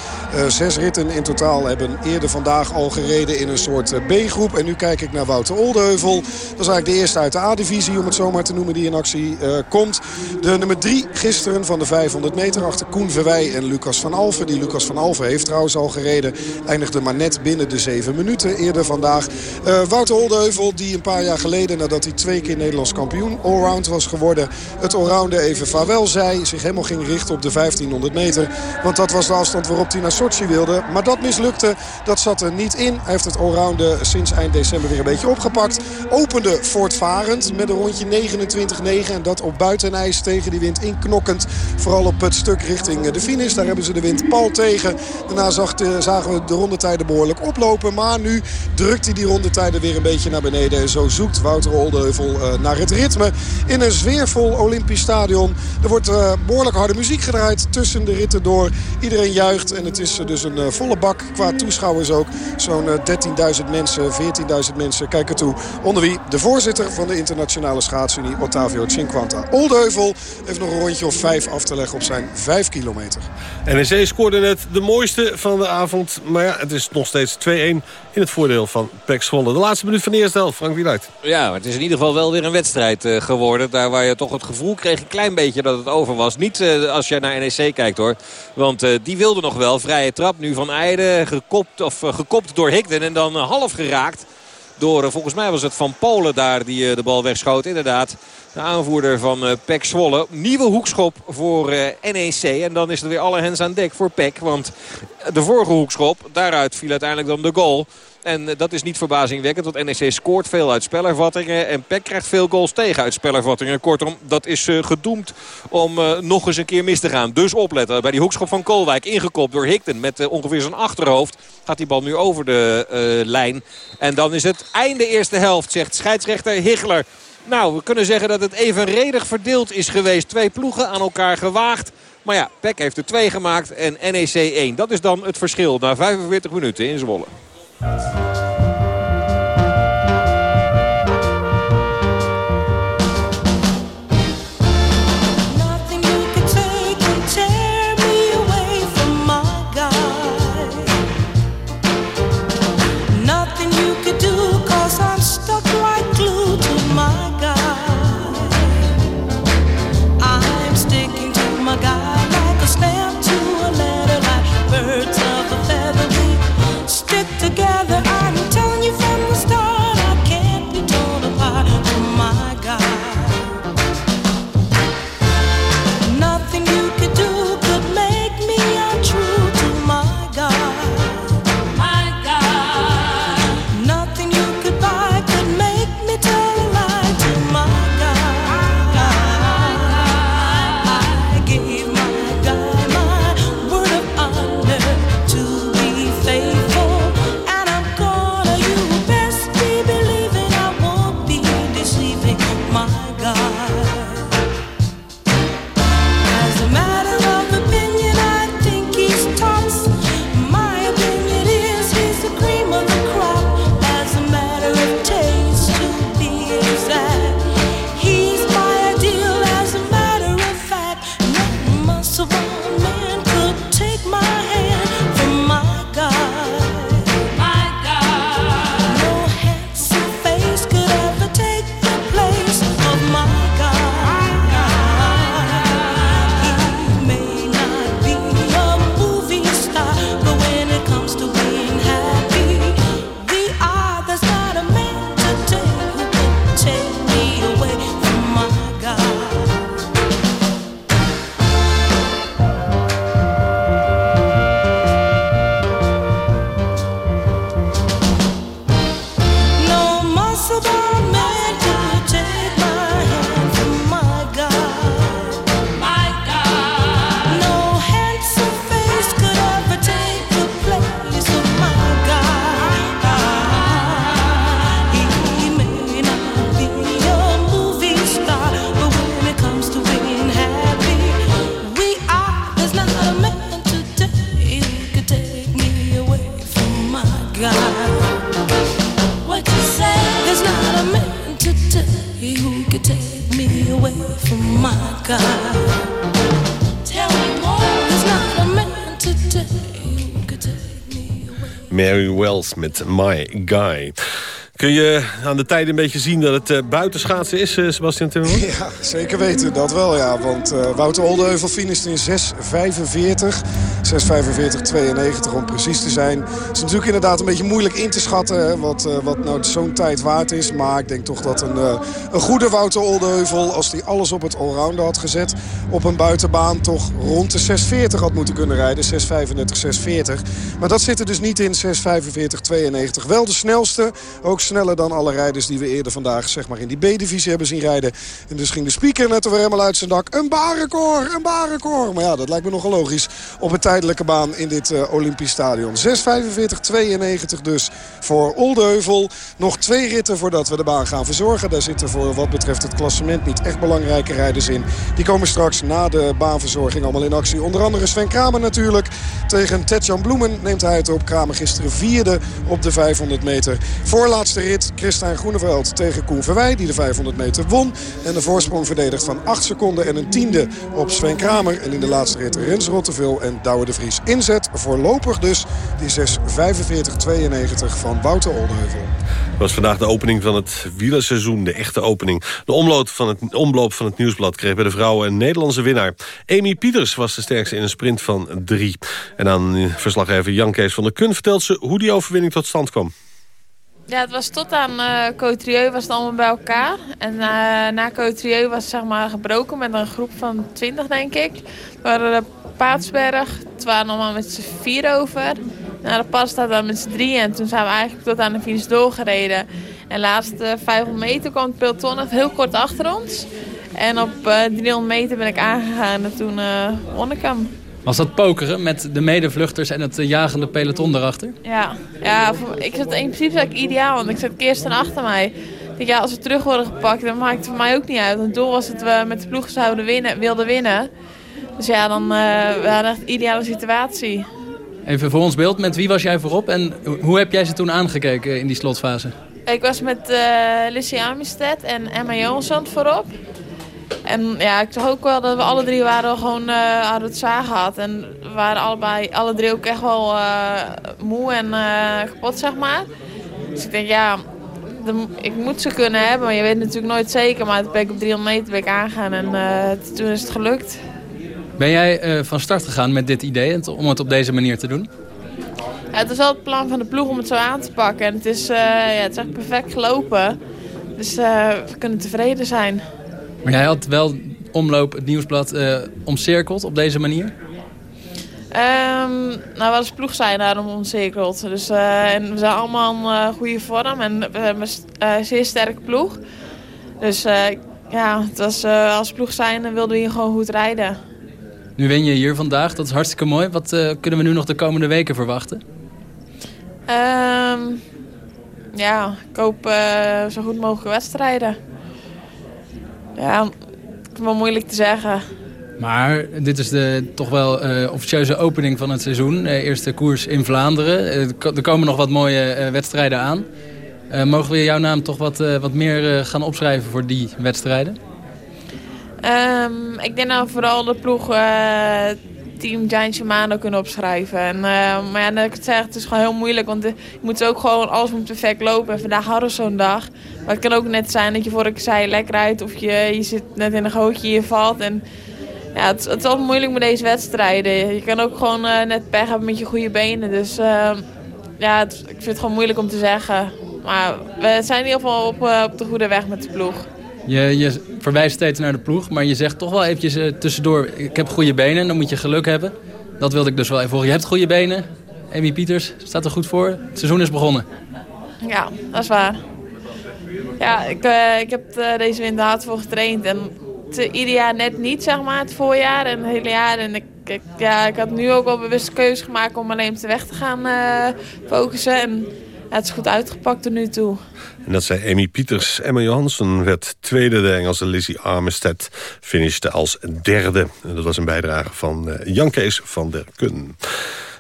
zes ritten in totaal hebben eerder vandaag al gereden in een soort eh, B-groep. En nu kijk ik naar Wouter Oldeheuvel. Dat is eigenlijk de eerste uit de A-divisie, om het zo maar te noemen, die in actie uh, komt. De nummer 3 gisteren van de 500 meter achter Koen Verwij en Lucas van Alfen. Die Lucas van Alfen heeft trouwens al gereden. Eindigde maar net binnen de 7 minuten eerder vandaag. Uh, Wouter Oldeheuvel, die een paar jaar geleden, nadat hij twee keer Nederlands kampioen allround was geworden... het allrounden even vaarwel zei, zich helemaal ging richten op de 1500 meter. Want dat was de afstand waarop hij naar Sochi wilde. Maar dat mislukte, dat zat er niet in. Hij heeft het allrounden sinds eind december weer een beetje opgepakt. Opende voortvarend met een rondje 29-9. En dat op buitenijs tegen die wind inknokkend. Vooral op het stuk richting de finish. Daar hebben ze de wind pal tegen. Daarna zagen we de rondetijden behoorlijk oplopen. Maar nu drukt hij die rondetijden weer een beetje naar beneden. En zo zoekt Wouter Oldeheuvel naar het ritme. In een sfeervol Olympisch stadion. Er wordt behoorlijk harde muziek gedraaid tussen de ritten door. Iedereen juicht en het is dus een volle bak qua toeschouwers ook. Zo'n 13.000 mensen, 14.000 mensen kijken toe. Onder wie de voorzitter van de internationale schaatsunie, Ottavio Cinquanta. Oldeheuvel heeft nog een rondje of vijf af te leggen op zijn 5 kilometer. NEC scoorde net de mooiste van de avond. Maar ja, het is nog steeds 2-1 in het voordeel van Pek Zwolle. De laatste minuut van de eerste helft, Frank Wieluid. Ja, het is in ieder geval wel weer een wedstrijd uh, geworden. Daar waar je toch het gevoel kreeg, een klein beetje dat het over was. Niet uh, als je naar NEC kijkt hoor. Want uh, die wilde nog wel. Vrije trap nu van Eijden. Gekopt, of, gekopt door Higden en dan half geraakt. Door, volgens mij was het Van Polen daar die de bal wegschoot. Inderdaad, de aanvoerder van Pek Zwolle. Nieuwe hoekschop voor NEC. En dan is er weer alle hens aan dek voor Pek. Want de vorige hoekschop, daaruit viel uiteindelijk dan de goal. En dat is niet verbazingwekkend, want NEC scoort veel uit spelervattingen. En PEC krijgt veel goals tegen uit spelervattingen. Kortom, dat is uh, gedoemd om uh, nog eens een keer mis te gaan. Dus opletten. Bij die hoekschop van Koolwijk, ingekopt door Hikten met ongeveer zijn achterhoofd. Gaat die bal nu over de lijn. En dan is het einde eerste helft, zegt scheidsrechter Higler. Nou, we kunnen zeggen dat het evenredig verdeeld is geweest. Twee ploegen aan elkaar gewaagd. Maar ja, PEC heeft er twee gemaakt en NEC 1. Dat is dan het verschil na 45 minuten in Zwolle. Thanks. Wells met My Guy. Kun je aan de tijd een beetje zien dat het uh, buitenschaatsen is, uh, Sebastian Timmerman? Ja, zeker weten. Dat wel, ja. Want uh, Wouter Oldeheuvel finishte in 6.45. 6.45-92 om precies te zijn. Het is natuurlijk inderdaad een beetje moeilijk in te schatten... Wat, wat nou zo'n tijd waard is. Maar ik denk toch dat een, een goede Wouter Oldeheuvel... als hij alles op het allrounder had gezet... op een buitenbaan toch rond de 6.40 had moeten kunnen rijden. 6.35, 6.40. Maar dat zit er dus niet in. 6.45-92. Wel de snelste. Ook sneller dan alle rijders die we eerder vandaag zeg maar, in die B-divisie hebben zien rijden. En dus ging de speaker net weer helemaal uit zijn dak. Een baanrecord, een baanrecord. Maar ja, dat lijkt me nogal logisch op een tijdelijke baan in dit uh, Olympisch Stadion. 6.45-92 dus voor Oldeheuvel. Nog twee ritten voordat we de baan gaan verzorgen. Daar zitten voor wat betreft het klassement niet echt belangrijke rijders in. Die komen straks na de baanverzorging allemaal in actie. Onder andere Sven Kramer natuurlijk. Tegen Tetjan Bloemen neemt hij het op. Kramer gisteren vierde op de 500 meter. Voorlaatste rit Christijn Groeneveld tegen Koen Verwij. Die de 500 meter won. En de voorsprong verdedigt van 8 seconden en een tiende op Sven Kramer. En in de laatste rit Rens Rottevel en Douwe de Vries. Inzet voorlopig dus die 6.45-92 van Wouter Oldeheuvel. Het was vandaag de opening van het wielerseizoen, de echte opening. De omloop van het, omloop van het nieuwsblad kreeg bij de vrouwen een Nederlandse winnaar. Amy Pieters was de sterkste in een sprint van drie. En aan verslaggever Jan Kees van der Kun vertelt ze hoe die overwinning tot stand kwam. Ja, het was tot aan uh, Cotrieu was het allemaal bij elkaar. En uh, na Cotrieu was het zeg maar gebroken met een groep van 20 denk ik. Waren Paatsberg, het waren allemaal met z'n vier over. Naar de pas staat dan met z'n drie en toen zijn we eigenlijk tot aan de finish doorgereden. En de laatste 500 meter kwam het peloton heel kort achter ons. En op uh, 300 meter ben ik aangegaan en toen won ik hem. Was dat pokeren met de medevluchters en het jagende peloton erachter? Ja, ja ik zat in principe ik ideaal, want ik zat Kirsten achter mij. Ik ja, als we terug worden gepakt, dan maakt het voor mij ook niet uit. Het doel was dat we met de ploeg zouden winnen, wilden winnen. Dus ja, dan uh, we hadden echt een ideale situatie. Even voor ons beeld, met wie was jij voorop en hoe heb jij ze toen aangekeken in die slotfase? Ik was met uh, Lissy Armistead en Emma Johansson voorop. En ja, ik zag ook wel dat we alle drie waren gewoon uh, hadden het zwaar gehad. En we waren allebei, alle drie ook echt wel uh, moe en uh, kapot, zeg maar. Dus ik denk, ja, de, ik moet ze kunnen hebben. Maar je weet natuurlijk nooit zeker. Maar toen ben ik op 300 meter ben ik aangegaan en toen is het gelukt. Ben jij van start gegaan met dit idee om het op deze manier te doen? Ja, het was wel het plan van de ploeg om het zo aan te pakken. En het is, ja, het is echt perfect gelopen. Dus we kunnen tevreden zijn. Maar jij had wel omloop het nieuwsblad omcirkeld op deze manier? Um, nou, we als ploeg zijn daarom omcirkeld. Dus, en we zijn allemaal in goede vorm en we hebben een zeer sterke ploeg. Dus ja, het was, als ploeg zijn wilden we hier gewoon goed rijden. Nu win je hier vandaag, dat is hartstikke mooi. Wat kunnen we nu nog de komende weken verwachten? Um, ja, ik hoop zo goed mogelijk wedstrijden. Ja, het is wel moeilijk te zeggen. Maar dit is de toch wel uh, officieuze opening van het seizoen. Eerste koers in Vlaanderen. Er komen nog wat mooie wedstrijden aan. mogen we jouw naam toch wat, wat meer gaan opschrijven voor die wedstrijden? Um, ik denk nou vooral de ploeg team Giant Shimano kunnen opschrijven. En, maar ja, ik het zeg, het is gewoon heel moeilijk. Want je moet ook gewoon alles moet perfect lopen. En vandaag hadden we zo'n dag. Maar het kan ook net zijn dat je vorige keer zei lekker rijdt. Of je, je zit net in een gootje, je valt. En ja, het, het is altijd moeilijk met deze wedstrijden. Je kan ook gewoon net pech hebben met je goede benen. Dus uh, ja, het, ik vind het gewoon moeilijk om te zeggen. Maar we zijn in ieder geval op, op de goede weg met de ploeg. Je, je verwijst steeds naar de ploeg, maar je zegt toch wel eventjes tussendoor... ik heb goede benen, dan moet je geluk hebben. Dat wilde ik dus wel even horen. Je hebt goede benen. Amy Pieters staat er goed voor. Het seizoen is begonnen. Ja, dat is waar. Ja, ik, uh, ik heb uh, deze winter hard voor getraind. En het, ieder jaar net niet, zeg maar, het voorjaar en het hele jaar. En ik, ja, ik had nu ook wel bewust keuze gemaakt om alleen op de weg te gaan focussen. En het is goed uitgepakt tot nu toe. En dat zei Amy Pieters. Emma Johansson werd tweede. De Engelse Lizzie Armistead finishte als derde. Dat was een bijdrage van Jan Kees van der Kun.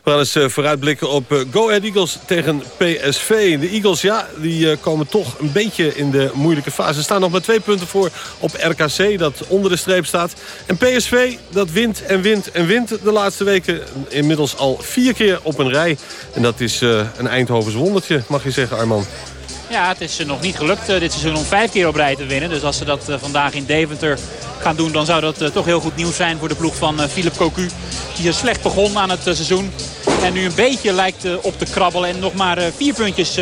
We gaan eens eh, vooruitblikken op eh, Go Ahead Eagles tegen PSV. De Eagles, ja, die eh, komen toch een beetje in de moeilijke fase. Ze staan nog maar twee punten voor op RKC, dat onder de streep staat. En PSV, dat wint en wint en wint de laatste weken. Inmiddels al vier keer op een rij. En dat is een Eindhovens wondertje, mag je zeggen, Arman. Ja, het is nog niet gelukt dit seizoen om vijf keer op rij te winnen. Dus als ze dat vandaag in Deventer gaan doen... dan zou dat toch heel goed nieuws zijn voor de ploeg van Philip Cocu. Die slecht begon aan het seizoen. En nu een beetje lijkt op te krabbelen. En nog maar vier puntjes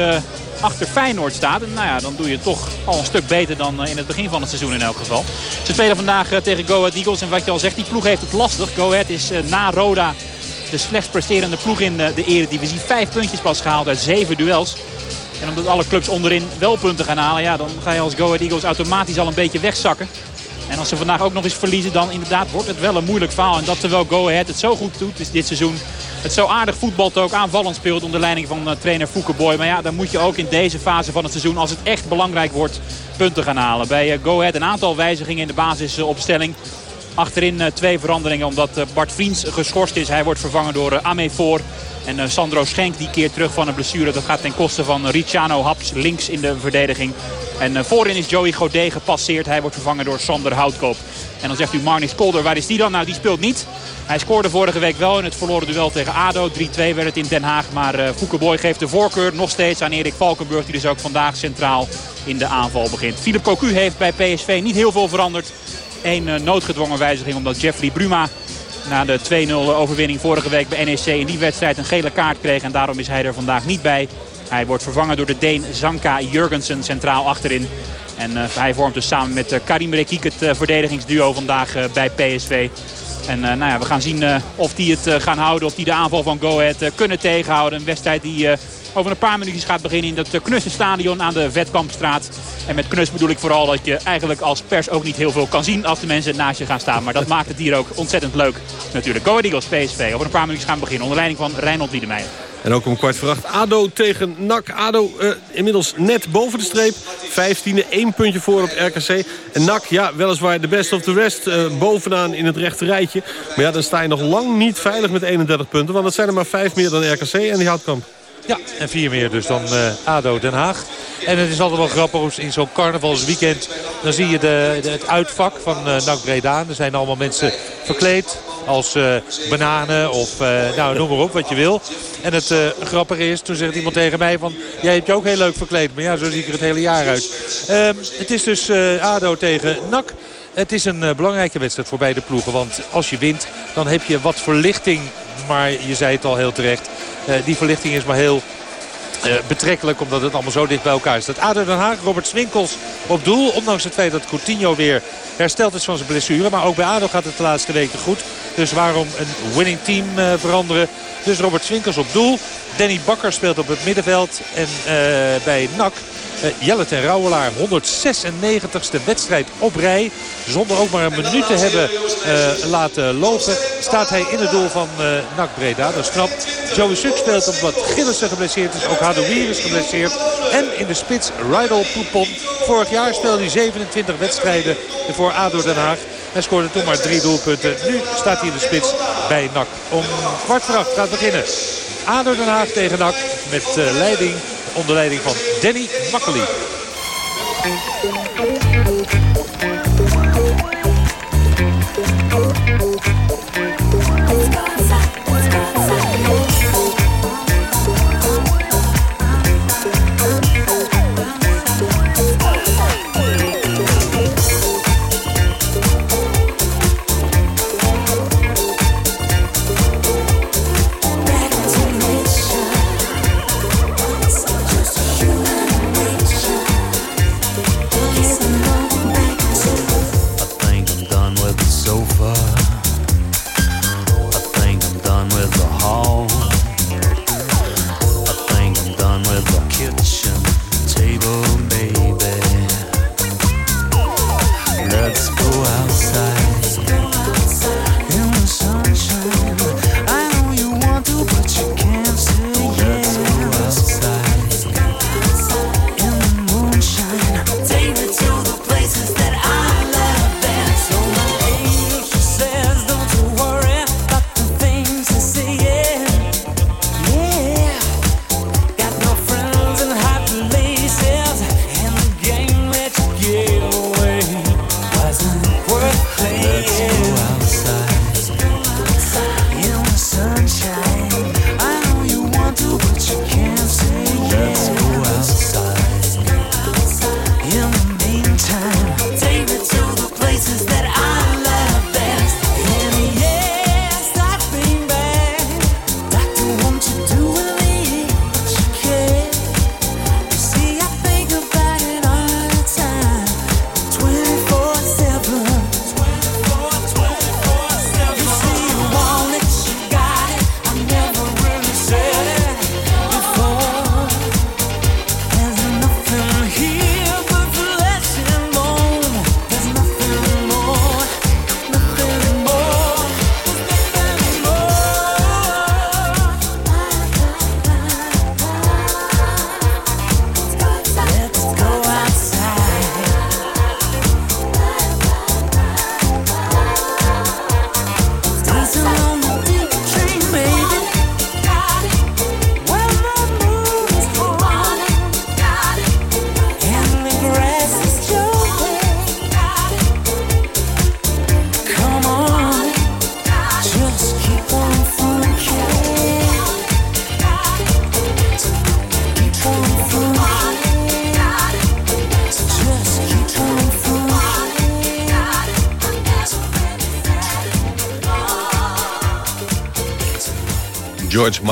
achter Feyenoord staat. Nou ja, dan doe je toch al een stuk beter dan in het begin van het seizoen in elk geval. Ze spelen vandaag tegen Go Ahead Eagles. En wat je al zegt, die ploeg heeft het lastig. Go Ahead is na Roda de slechts presterende ploeg in de eredivisie. Vijf puntjes pas gehaald uit zeven duels. En omdat alle clubs onderin wel punten gaan halen... Ja, dan ga je als Go Ahead Eagles automatisch al een beetje wegzakken. En als ze vandaag ook nog eens verliezen, dan inderdaad wordt het wel een moeilijk verhaal. En dat terwijl Go Ahead het zo goed doet dit seizoen. Het zo aardig voetbalt ook aanvallend speelt onder leiding van uh, trainer Boy. Maar ja, dan moet je ook in deze fase van het seizoen, als het echt belangrijk wordt, punten gaan halen. Bij uh, Go Ahead een aantal wijzigingen in de basisopstelling. Achterin uh, twee veranderingen omdat Bart Vriends geschorst is. Hij wordt vervangen door Ame Voor. En Sandro Schenk die keert terug van een blessure. Dat gaat ten koste van Ricciano Haps links in de verdediging. En voorin is Joey Godet gepasseerd. Hij wordt vervangen door Sander Houtkoop. En dan zegt u Marnix Kolder, waar is die dan? Nou, die speelt niet. Hij scoorde vorige week wel in het verloren duel tegen ADO. 3-2 werd het in Den Haag. Maar uh, geeft de voorkeur nog steeds aan Erik Valkenburg. Die dus ook vandaag centraal in de aanval begint. Philip Cocu heeft bij PSV niet heel veel veranderd. Eén uh, noodgedwongen wijziging omdat Jeffrey Bruma na de 2-0 overwinning vorige week bij NEC in die wedstrijd een gele kaart kreeg. En daarom is hij er vandaag niet bij. Hij wordt vervangen door de Deen Zanka Jurgensen centraal achterin. En uh, hij vormt dus samen met uh, Karim Rekik het verdedigingsduo vandaag bij PSV. En nou ja, we gaan zien of die het gaan houden. Of die de aanval van Go Ahead kunnen tegenhouden. Een wedstrijd die over een paar minuutjes gaat beginnen in het Knusse stadion aan de Vetkampstraat. En met knus bedoel ik vooral dat je eigenlijk als pers ook niet heel veel kan zien als de mensen naast je gaan staan. Maar dat maakt het hier ook ontzettend leuk natuurlijk. Go Eagles, PSV. Over een paar minuutjes gaan beginnen onder leiding van Reinhold Wiedemeijer. En ook om kwart voor acht ADO tegen NAC. ADO uh, inmiddels net boven de streep. Vijftiende, één puntje voor op RKC. En NAC, ja, weliswaar de best of the rest uh, bovenaan in het rechte rijtje. Maar ja, dan sta je nog lang niet veilig met 31 punten. Want dat zijn er maar vijf meer dan RKC en die Houtkamp. Ja, en vier meer dus dan uh, ADO Den Haag. En het is altijd wel grappig in zo'n carnavalsweekend. Dan zie je de, het uitvak van uh, NAC Breda. Er zijn allemaal mensen verkleed als uh, bananen of nou, noem maar op wat je wil. En het grappige is, toen zegt iemand tegen mij van... jij hebt je ook heel leuk verkleed, maar ja, zo zie ik er het hele jaar uit. Ehm, het is dus ADO tegen NAC. Het is een belangrijke wedstrijd voor beide ploegen. Want als je wint, dan heb je wat verlichting. Maar je zei het al heel terecht. die verlichting is maar heel uh, betrekkelijk omdat het allemaal zo dicht bij elkaar staat. ADO Den Haag, Robert Swinkels op doel. Ondanks het feit dat Coutinho weer hersteld is van zijn blessure. Maar ook bij ADO gaat het de laatste weken goed. Dus waarom een winning team uh, veranderen. Dus Robert Swinkels op doel. Danny Bakker speelt op het middenveld. En bij NAC Jelle ten Rauwelaar, 196ste wedstrijd op rij. Zonder ook maar een minuut te hebben uh, laten lopen. Staat hij in het doel van uh, NAC Breda. Dat is. Joey Suk speelt omdat Gillissen geblesseerd is. Ook Hadouier is geblesseerd. En in de spits Rydal Poupon. Vorig jaar speelde hij 27 wedstrijden voor ADO Den Haag. Hij scoorde toen maar drie doelpunten. Nu staat hij in de spits bij NAC. Om kwart voor acht gaat beginnen. ADO Den Haag tegen NAC met leiding onder leiding van Danny Makkely.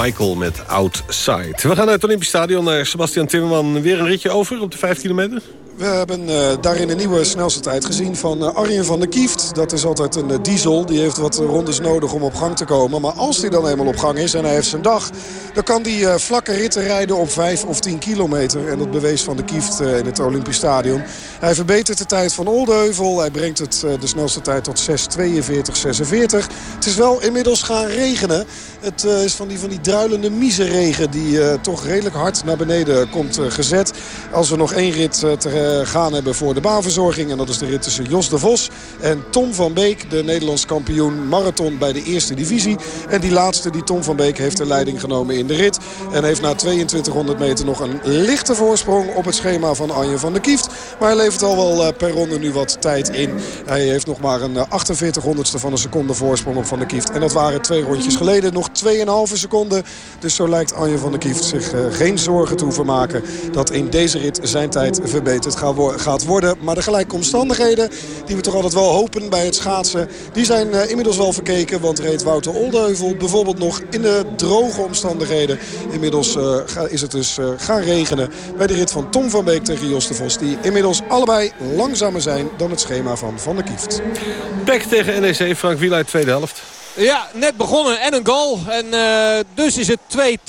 Michael met Outside. We gaan naar het Olympisch Stadion naar Sebastian Timmerman. Weer een ritje over op de 5 kilometer. We hebben eh, daarin een nieuwe snelste tijd gezien van eh, Arjen van der Kieft. Dat is altijd een eh, diesel. Die heeft wat rondes nodig om op gang te komen. Maar als hij dan eenmaal op gang is en hij heeft zijn dag... dan kan hij vlakke ritten rijden op 5 of 10 kilometer. En dat bewees van der Kieft in het Olympisch Stadion. Hij verbetert de tijd van Oldeheuvel. Hij brengt het, de snelste tijd tot 6.42.46. Het is wel inmiddels gaan regenen. Het is van die, van die druilende miseregen die eh, toch redelijk hard naar beneden komt gezet. Als we nog één rit eh, te gaan hebben voor de baanverzorging. En dat is de rit tussen Jos de Vos en Tom van Beek. De Nederlands kampioen marathon bij de eerste divisie. En die laatste, die Tom van Beek, heeft de leiding genomen in de rit. En heeft na 2200 meter nog een lichte voorsprong op het schema van Arjen van der Kieft. Maar hij levert al wel eh, per ronde nu wat tijd in. Hij heeft nog maar een eh, 48 honderdste van een seconde voorsprong op Van der Kieft. En dat waren twee rondjes geleden nog 2,5 seconden. Dus zo lijkt Arjen van der Kieft zich eh, geen zorgen te hoeven maken... dat in deze rit zijn tijd verbeterd gaat worden. Maar de gelijke omstandigheden die we toch altijd wel hopen bij het schaatsen... die zijn eh, inmiddels wel verkeken. Want reed Wouter Oldeheuvel bijvoorbeeld nog in de droge omstandigheden. Inmiddels eh, is het dus eh, gaan regenen bij de rit van Tom van Beek tegen Jos de Vos. Die inmiddels allebei langzamer zijn dan het schema van Van der Kieft. Peck tegen NEC, Frank Wieluid, tweede helft. Ja, net begonnen en een goal. En eh, dus is het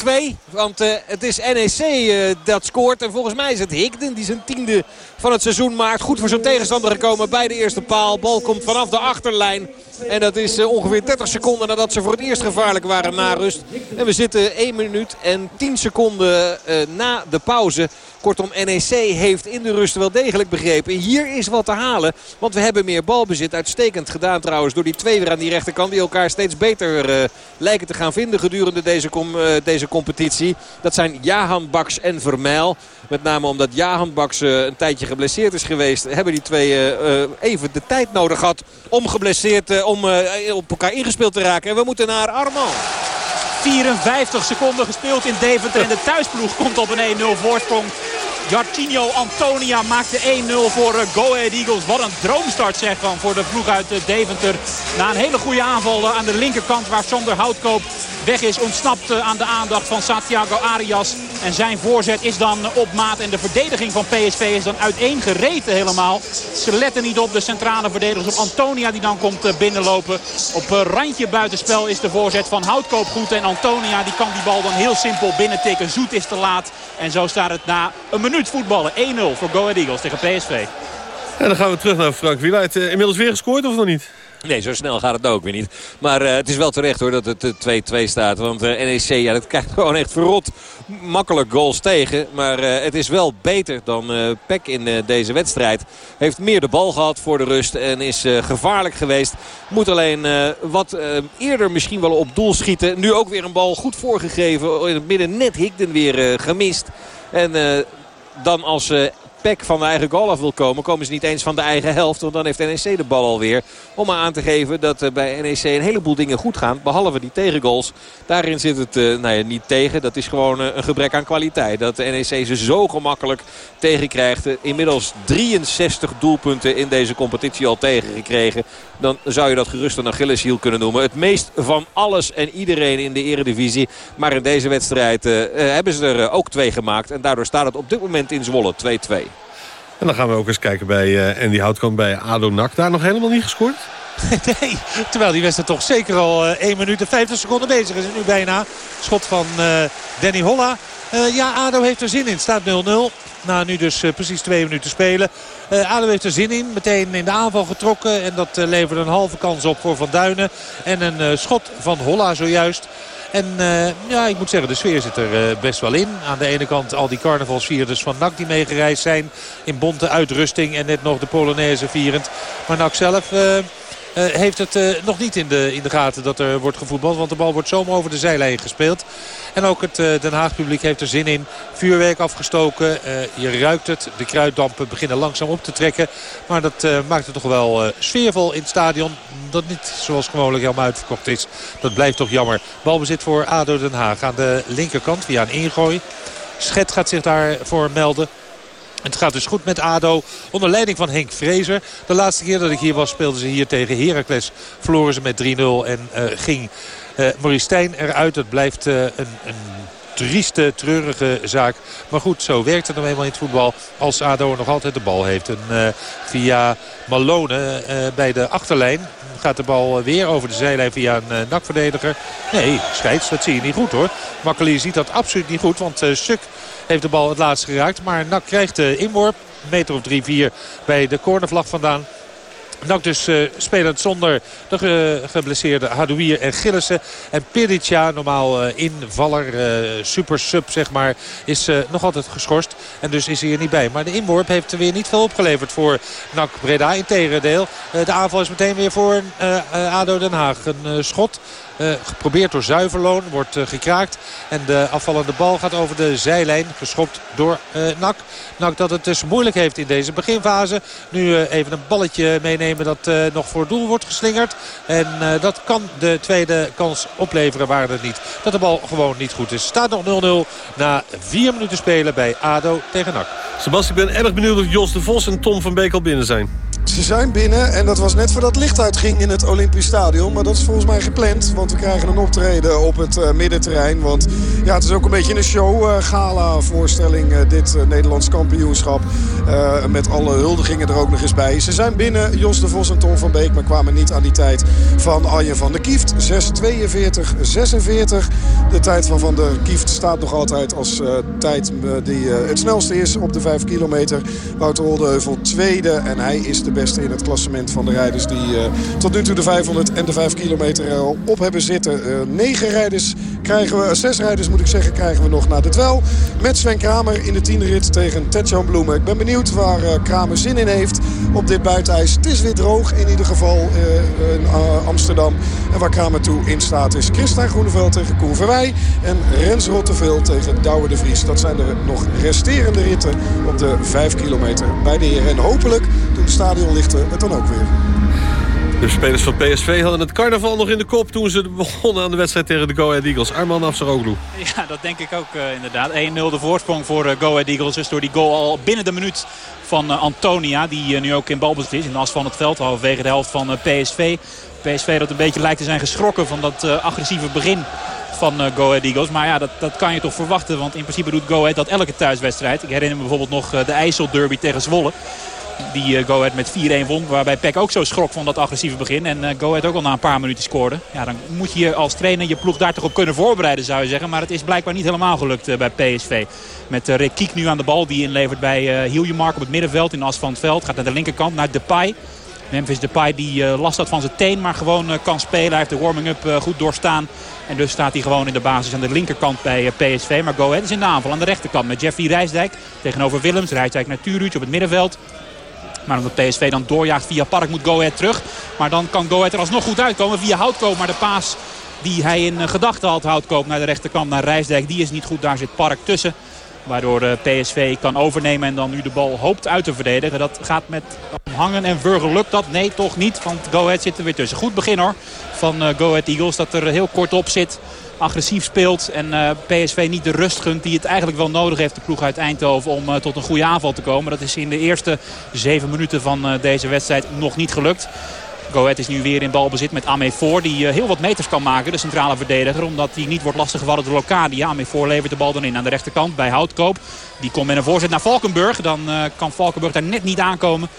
2-2. Want eh, het is NEC eh, dat scoort. En volgens mij is het Higden die zijn tiende van het seizoen maakt. Goed voor zijn tegenstander gekomen bij de eerste paal. Bal komt vanaf de achterlijn. En dat is eh, ongeveer 30 seconden nadat ze voor het eerst gevaarlijk waren na rust. En we zitten 1 minuut en 10 seconden eh, na de pauze. Kortom, NEC heeft in de rust wel degelijk begrepen. Hier is wat te halen. Want we hebben meer balbezit. Uitstekend gedaan trouwens door die twee weer aan die rechterkant. Die elkaar steeds beter eh, lijken te gaan vinden gedurende deze, deze competitie. Dat zijn Jahan Baks en Vermeil. Met name omdat Jahan Baks eh, een tijdje geblesseerd is geweest. Hebben die twee eh, eh, even de tijd nodig gehad om geblesseerd om op elkaar ingespeeld te raken. En we moeten naar Armand. 54 seconden gespeeld in Deventer. En de thuisploeg komt op een 1-0 voorsprong. Jartinho Antonia maakt de 1-0 voor eh, Go Ahead Eagles. Wat een droomstart zeg van voor de ploeg uit eh, Deventer. Na een hele goede aanval eh, aan de linkerkant waar Sander Houtkoop weg is. Ontsnapt aan de aandacht van Santiago Arias. En zijn voorzet is dan op maat. En de verdediging van PSV is dan uiteengereten helemaal. Ze letten niet op de centrale verdedigers. Op Antonia die dan komt binnenlopen. Op randje buitenspel is de voorzet van Houtkoop goed. En Antonia die kan die bal dan heel simpel binnentikken. Zoet is te laat. En zo staat het na een minuut voetballen. 1-0 voor Go Ahead Eagles tegen PSV. En dan gaan we terug naar Frank Wieluid. Eh, inmiddels weer gescoord of nog niet? Nee, zo snel gaat het nou ook weer niet. Maar eh, het is wel terecht hoor dat het eh, 2-2 staat. Want eh, NEC, ja, dat krijgt gewoon echt verrot makkelijk goals tegen. Maar eh, het is wel beter dan eh Peck in eh, deze wedstrijd. Heeft meer de bal gehad voor de rust en is eh, gevaarlijk geweest. Moet alleen eh, wat eh, eerder misschien wel op doel schieten. Nu ook weer een bal goed voorgegeven. In het midden net Higden weer eh, gemist. En eh, dan als... eh, PEC van de eigen goal af wil komen... komen ze niet eens van de eigen helft. Want dan heeft NEC de bal alweer. Om aan te geven dat er bij NEC een heleboel dingen goed gaan. Behalve die tegengoals. Daarin zit het uh, nou ja, niet tegen. Dat is gewoon uh, een gebrek aan kwaliteit. Dat NEC ze zo gemakkelijk tegenkrijgt. Inmiddels 63 doelpunten in deze competitie al tegengekregen. Dan zou je dat gerust een Achilleshiel kunnen noemen. Het meest van alles en iedereen in de eredivisie. Maar in deze wedstrijd hebben ze er ook twee gemaakt. En daardoor staat het op dit moment in Zwolle 2-2. En dan gaan we ook eens kijken bij uh, Andy Houtkamp bij ADO NAC. Daar nog helemaal niet gescoord? nee, terwijl die wedstrijd toch zeker al uh, 1 minuut en 50 seconden bezig is. En nu bijna schot van uh, Danny Holla. Ja, ADO heeft er zin in. Staat 0-0. Na nu dus precies twee minuten spelen. ADO heeft er zin in. Meteen in de aanval getrokken. En dat levert een halve kans op voor Van Duinen. En een schot van Holla zojuist. En uh, ja, ik moet zeggen, de sfeer zit er uh, best wel in. Aan de ene kant al die carnavalsvierders van NAC die meegereisd zijn. In bonte uitrusting en net nog de Polonaise vierend. Maar NAC zelf... Uh, heeft het uh, nog niet in de, in de gaten dat er wordt gevoetbald. Want de bal wordt zomaar over de zijlijn gespeeld. En ook het uh, Den Haag publiek heeft er zin in. Vuurwerk afgestoken. je ruikt het. De kruiddampen beginnen langzaam op te trekken. Maar dat maakt het toch wel sfeervol in het stadion. Dat niet zoals gewoonlijk helemaal uitverkocht is. Dat blijft toch jammer. Balbezit voor ADO Den Haag aan de linkerkant via een ingooi. Schet gaat zich daarvoor melden. Het gaat dus goed met ADO onder leiding van Henk Vrezer. De laatste keer dat ik hier was speelden ze hier tegen Heracles. Verloren ze met 3-0 en uh, ging uh, Maurice Stijn eruit. Het blijft uh, een, een trieste, treurige zaak. Maar goed, zo werkt het nou eenmaal in het voetbal. Als ADO nog altijd de bal heeft. En via Malone bij de achterlijn gaat de bal weer over de zijlijn via een uh, nakverdediger. Nee, scheids, dat zie je niet goed hoor. Makkelier ziet dat absoluut niet goed. Want Suk heeft de bal het laatst geraakt. Maar Nak krijgt de inworp. Een meter of 3-4 bij de cornervlag vandaan. NAC dus uh, spelend zonder de ge geblesseerde Hadouier en Gillissen. En Perica, normaal uh, invaller, uh, super sub zeg maar, is nog altijd geschorst. En dus is hij er niet bij. Maar de inworp heeft er weer niet veel opgeleverd voor NAC Breda. Integendeel, de aanval is meteen weer voor ADO Den Haag. Een schot geprobeerd door Zuiverloon. Wordt uh, gekraakt. En de afvallende bal gaat over de zijlijn. Geschopt door uh, Nak. Nak dat het dus moeilijk heeft in deze beginfase. Nu even een balletje meenemen dat nog voor doel wordt geslingerd. En dat kan de tweede kans opleveren waar het niet. Dat de bal gewoon niet goed is. Staat nog 0-0 na vier minuten spelen bij ADO tegen Nak. Sebastian, ik ben erg benieuwd of Jos de Vos en Tom van Beek al binnen zijn. Ze zijn binnen en dat was net voordat het licht uitging in het Olympisch Stadion. Maar dat is volgens mij gepland, want we krijgen een optreden op het uh, middenterrein. Want ja, het is ook een beetje een show-gala-voorstelling, uh, dit Nederlands kampioenschap. met alle huldigingen er ook nog eens bij. Ze zijn binnen, Jos de Vos en Tom van Beek, maar kwamen niet aan die tijd van Arjen van der Kieft. 6.42-46. De tijd van Van der Kieft staat nog altijd als tijd die het snelste is op de 5 kilometer. Wouter Oldeheuvel tweede en hij is de beste in het klassement van de rijders die uh, tot nu toe de 500 en de 5 kilometer er al op hebben zitten. Uh, negen rijders krijgen we, zes rijders moet ik zeggen, krijgen we nog naar de dwel. Met Sven Kramer in de tiende rit tegen Tetjan Bloemen. Ik ben benieuwd waar Kramer zin in heeft op dit buitenijs. Het is weer droog in ieder geval in Amsterdam. En waar Kramer toe in staat is Christa Groeneveld tegen Koen Verwij. En Rens Rotteveel tegen Douwe de Vries. Dat zijn de nog resterende ritten op de 5 kilometer bij de heren. En hopelijk doen de stadion lichten het dan ook weer. De spelers van PSV hadden het carnaval nog in de kop... toen ze begonnen aan de wedstrijd tegen de Go Ahead Eagles. Arman Afsaroglu. Ja, dat denk ik ook uh, inderdaad. 1-0 de voorsprong voor uh, Go Ahead Eagles. Dus door die goal al binnen de minuut van uh, Antonia... die nu ook in balbezit is in de as van het veld... halverwege de helft van PSV. PSV dat een beetje lijkt te zijn geschrokken van dat agressieve begin van uh, Go Ahead Eagles. Maar ja, dat, dat kan je toch verwachten. Want in principe doet Go Ahead dat elke thuiswedstrijd. Ik herinner me bijvoorbeeld nog uh, de IJssel Derby tegen Zwolle. Die uh, Go Ahead met 4-1 won. Waarbij Peck ook zo schrok van dat agressieve begin. En uh, Go Ahead ook al na een paar minuten scoorde. Ja, dan moet je als trainer je ploeg daar toch op kunnen voorbereiden zou je zeggen. Maar het is blijkbaar niet helemaal gelukt uh, bij PSV. Met Rick Kiek nu aan de bal. Die inlevert bij Hiljemark op het middenveld in as van het veld. Gaat naar de linkerkant naar Depay. Memphis Depay die last had van zijn teen, maar gewoon kan spelen. Hij heeft de warming-up goed doorstaan. En dus staat hij gewoon in de basis aan de linkerkant bij PSV. Maar Go Ahead is in de aanval aan de rechterkant met Jeffrey Rijsdijk tegenover Willems. Rijsdijk naar Turuc op het middenveld. Maar omdat PSV dan doorjaagt via Park moet Go Ahead terug. Maar dan kan Go Ahead er alsnog goed uitkomen via Houtkoop. Maar de paas die hij in gedachten had, Houtkoop naar de rechterkant naar Rijsdijk. Die is niet goed, daar zit Park tussen. Waardoor eh, PSV kan overnemen en dan nu de bal hoopt uit te verdedigen. Dat gaat met hangen en wurgen. Lukt dat? Nee, toch niet. Want Go Ahead zit er weer tussen. Goed begin hoor van eh, Go Ahead Eagles. Dat er heel kort op zit. Agressief speelt en eh, PSV niet de rust gunt die het eigenlijk wel nodig heeft. De ploeg uit Eindhoven om eh, tot een goede aanval te komen. Dat is in de eerste zeven minuten van eh, deze wedstrijd nog niet gelukt. Go Ahead is nu weer in balbezit met Amefor. Die heel wat meters kan maken, de centrale verdediger. Omdat hij niet wordt lastiggevallen door Locadia. Amefor levert de bal dan in aan de rechterkant bij Houtkoop. Die komt met een voorzet naar Valkenburg. Dan kan Valkenburg daar net niet aankomen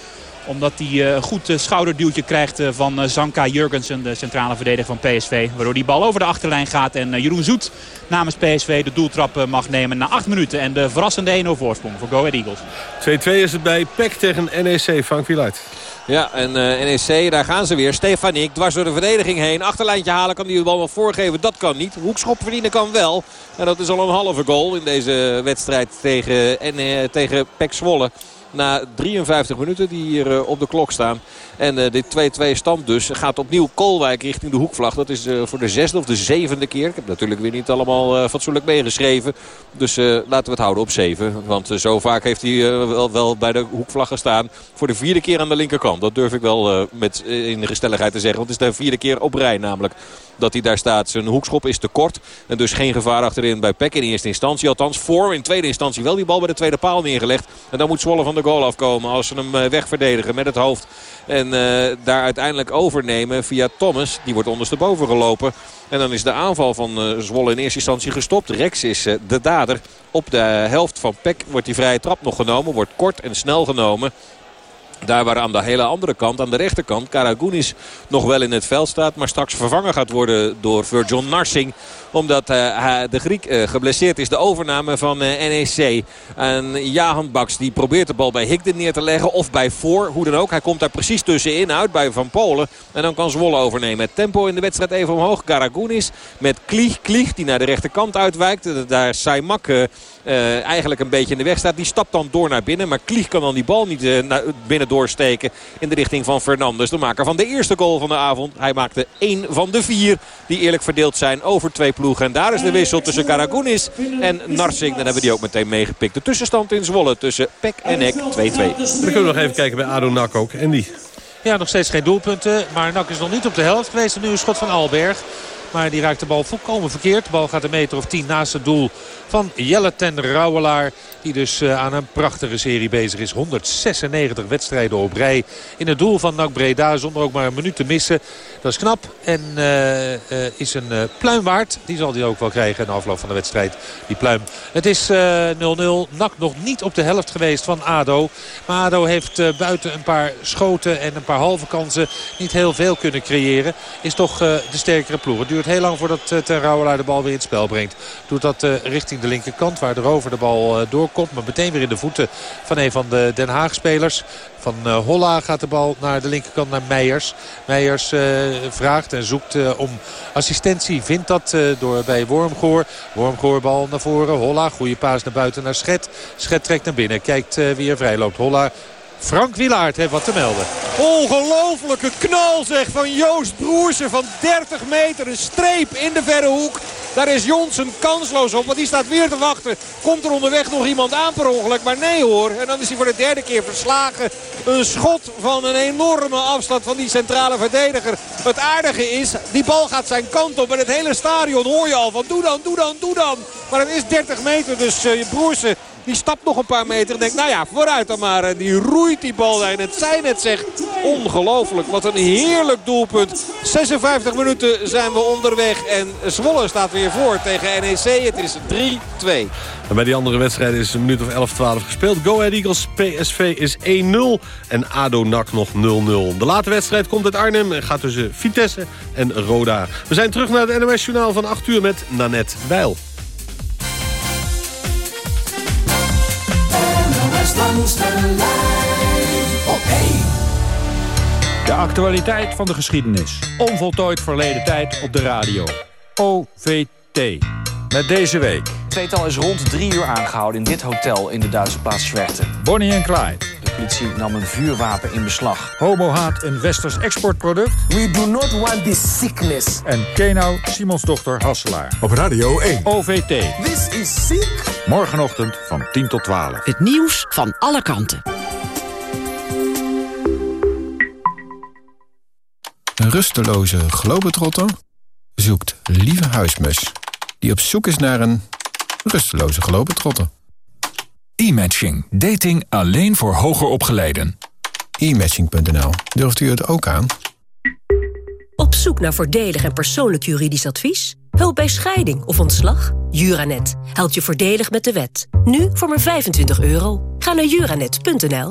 omdat hij eh, een goed eh, schouderduwtje krijgt eh, van Zanka Jurgensen, de centrale verdediger van PSV. Waardoor die bal over de achterlijn gaat en Jeroen Zoet namens PSV de doeltrap mag nemen na acht minuten. En de verrassende 1-0 voorsprong voor Go Ahead Eagles. 2-2 is het bij PEC tegen NEC. Frank Wieluid. Ja, en eh, NEC, daar gaan ze weer. Stefanik dwars door de verdediging heen. Achterlijntje halen, kan hij de bal nog voorgeven. Dat kan niet. Hoekschop verdienen kan wel. En dat is al een halve goal in deze wedstrijd tegen, en, eh, tegen PEC Zwolle. Na 53 minuten die hier eh, op de klok staan. En eh, dit 2-2 stand dus gaat opnieuw Kolwijk richting de hoekvlag. Dat is eh, voor de zesde of de zevende keer. Ik heb natuurlijk weer niet allemaal eh, fatsoenlijk meegeschreven. Dus laten we het houden op zeven. Want zo vaak heeft hij wel, wel bij de hoekvlag gestaan. Voor de vierde keer aan de linkerkant. Dat durf ik wel met eh, enige stelligheid te zeggen. Want het is de vierde keer op rij namelijk dat hij daar staat. Zijn hoekschop is te kort. En dus geen gevaar achterin bij Peck in eerste instantie. Althans voor in tweede instantie wel die bal bij de tweede paal neergelegd. En dan moet Zwolle van de goal afkomen als ze hem wegverdedigen met het hoofd. En eh, daar uiteindelijk overnemen via Thomas. Die wordt ondersteboven gelopen. En dan is de aanval van eh, Zwolle in eerste instantie gestopt. Rex is eh, de dader. Op de helft van Peck wordt die vrije trap nog genomen. Wordt kort en snel genomen. Daar waar aan de hele andere kant, aan de rechterkant, Karagounis nog wel in het veld staat. Maar straks vervangen gaat worden door Virgil Narsing. Omdat eh, de Griek eh, geblesseerd is. De overname van eh, NEC. En Jahan Baks die probeert de bal bij Higden neer te leggen. Of bij Voor, hoe dan ook. Hij komt daar precies tussenin uit bij Van Polen. En dan kan Zwolle overnemen. Het tempo in de wedstrijd even omhoog. Karagounis met Klieg. Klieg die naar de rechterkant uitwijkt. Daar Saimak eh, eigenlijk een beetje in de weg staat. Die stapt dan door naar binnen. Maar Klieg kan dan die bal niet binnen doorsteken in de richting van Fernandes. De maker van de eerste goal van de avond. Hij maakte één van de vier die eerlijk verdeeld zijn over twee ploegen. En daar is de wissel tussen Karagounis en Narsing. Dan hebben die ook meteen meegepikt. De tussenstand in Zwolle tussen Peck en Nek 2-2. Dan kunnen we nog even kijken bij ADO NAC ook. En die. Ja, nog steeds geen doelpunten. Maar Nak is nog niet op de helft geweest. En nu een schot van Alberg. Maar die raakt de bal volkomen verkeerd. De bal gaat een meter of tien naast het doel van Jelle ten Rouwelaar. Die dus eh, aan een prachtige serie bezig is. 196 wedstrijden op rij in het doel van NAC Breda. Zonder ook maar een minuut te missen. Dat is knap. En eh, eh, is een eh, pluim waard. Die zal hij ook wel krijgen in de afloop van de wedstrijd. Die pluim. Het is eh, 0-0. NAC nog niet op de helft geweest van ADO. Maar ADO heeft buiten een paar schoten en een paar halve kansen niet heel veel kunnen creëren. Is toch de sterkere ploeg. Het duurt heel lang voordat uh, Ten de bal weer in het spel brengt. Doet dat richting de linkerkant waar de rover de bal doorkomt. Maar meteen weer in de voeten van een van de Den Haag spelers. Van uh, Holla gaat de bal naar de linkerkant naar Meijers. Meijers uh, vraagt en zoekt uh, om assistentie. Vindt dat door bij Wormgoor. Wormgoor bal naar voren. Holla, goede paas naar buiten naar Schet. Schet trekt naar binnen. Kijkt wie er vrij loopt. Holla Frank Wilaert heeft wat te melden. Ongelofelijke knal zeg van Joost Broersen van 30 meter. Een streep in de verre hoek. Daar is Jonsen kansloos op, want die staat weer te wachten. Komt er onderweg nog iemand aan per ongeluk? Maar nee hoor. En dan is hij voor de derde keer verslagen. Een schot van een enorme afstand van die centrale verdediger. Het aardige is, die bal gaat zijn kant op. En het hele stadion hoor je al van doe dan, doe dan, doe dan. Maar het is 30 meter, dus uh, Broersen die stapt nog een paar meter en denkt, nou ja, vooruit dan maar. En die roeit die bal daarin. Het zijn het zegt. Ongelooflijk. Wat een heerlijk doelpunt. 56 minuten zijn we onderweg. En Zwolle staat weer voor tegen NEC. Het is 3-2. En bij die andere wedstrijden is een minuut of 11, 12 gespeeld. Go Ahead Eagles PSV is 1-0 en ADO NAC nog 0-0. De late wedstrijd komt uit Arnhem en gaat tussen Vitesse en Roda. We zijn terug naar het NOS Journaal van 8 uur met Nanette Weil. Langs de lijn op 1. De actualiteit van de geschiedenis. Onvoltooid verleden tijd op de radio. OVT. Met deze week. Het tweetal is rond drie uur aangehouden in dit hotel in de Duitse plaats Zwerten. Bonnie en Clyde. De politie nam een vuurwapen in beslag. Homohaat een westers exportproduct. We do not want this sickness. En Kenau, Simons dochter Hasselaar. Op Radio 1. OVT. This is sick. Morgenochtend van 10 tot 12. Het nieuws van alle kanten. Een rusteloze globetrotter zoekt lieve huismus... die op zoek is naar een rusteloze globetrotter. E-matching. Dating alleen voor hoger opgeleiden. E-matching.nl. Durft u het ook aan? Op zoek naar voordelig en persoonlijk juridisch advies? Hulp bij scheiding of ontslag? Juranet helpt je voordelig met de wet. Nu voor maar 25 euro. Ga naar juranet.nl.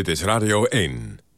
Dit is Radio 1.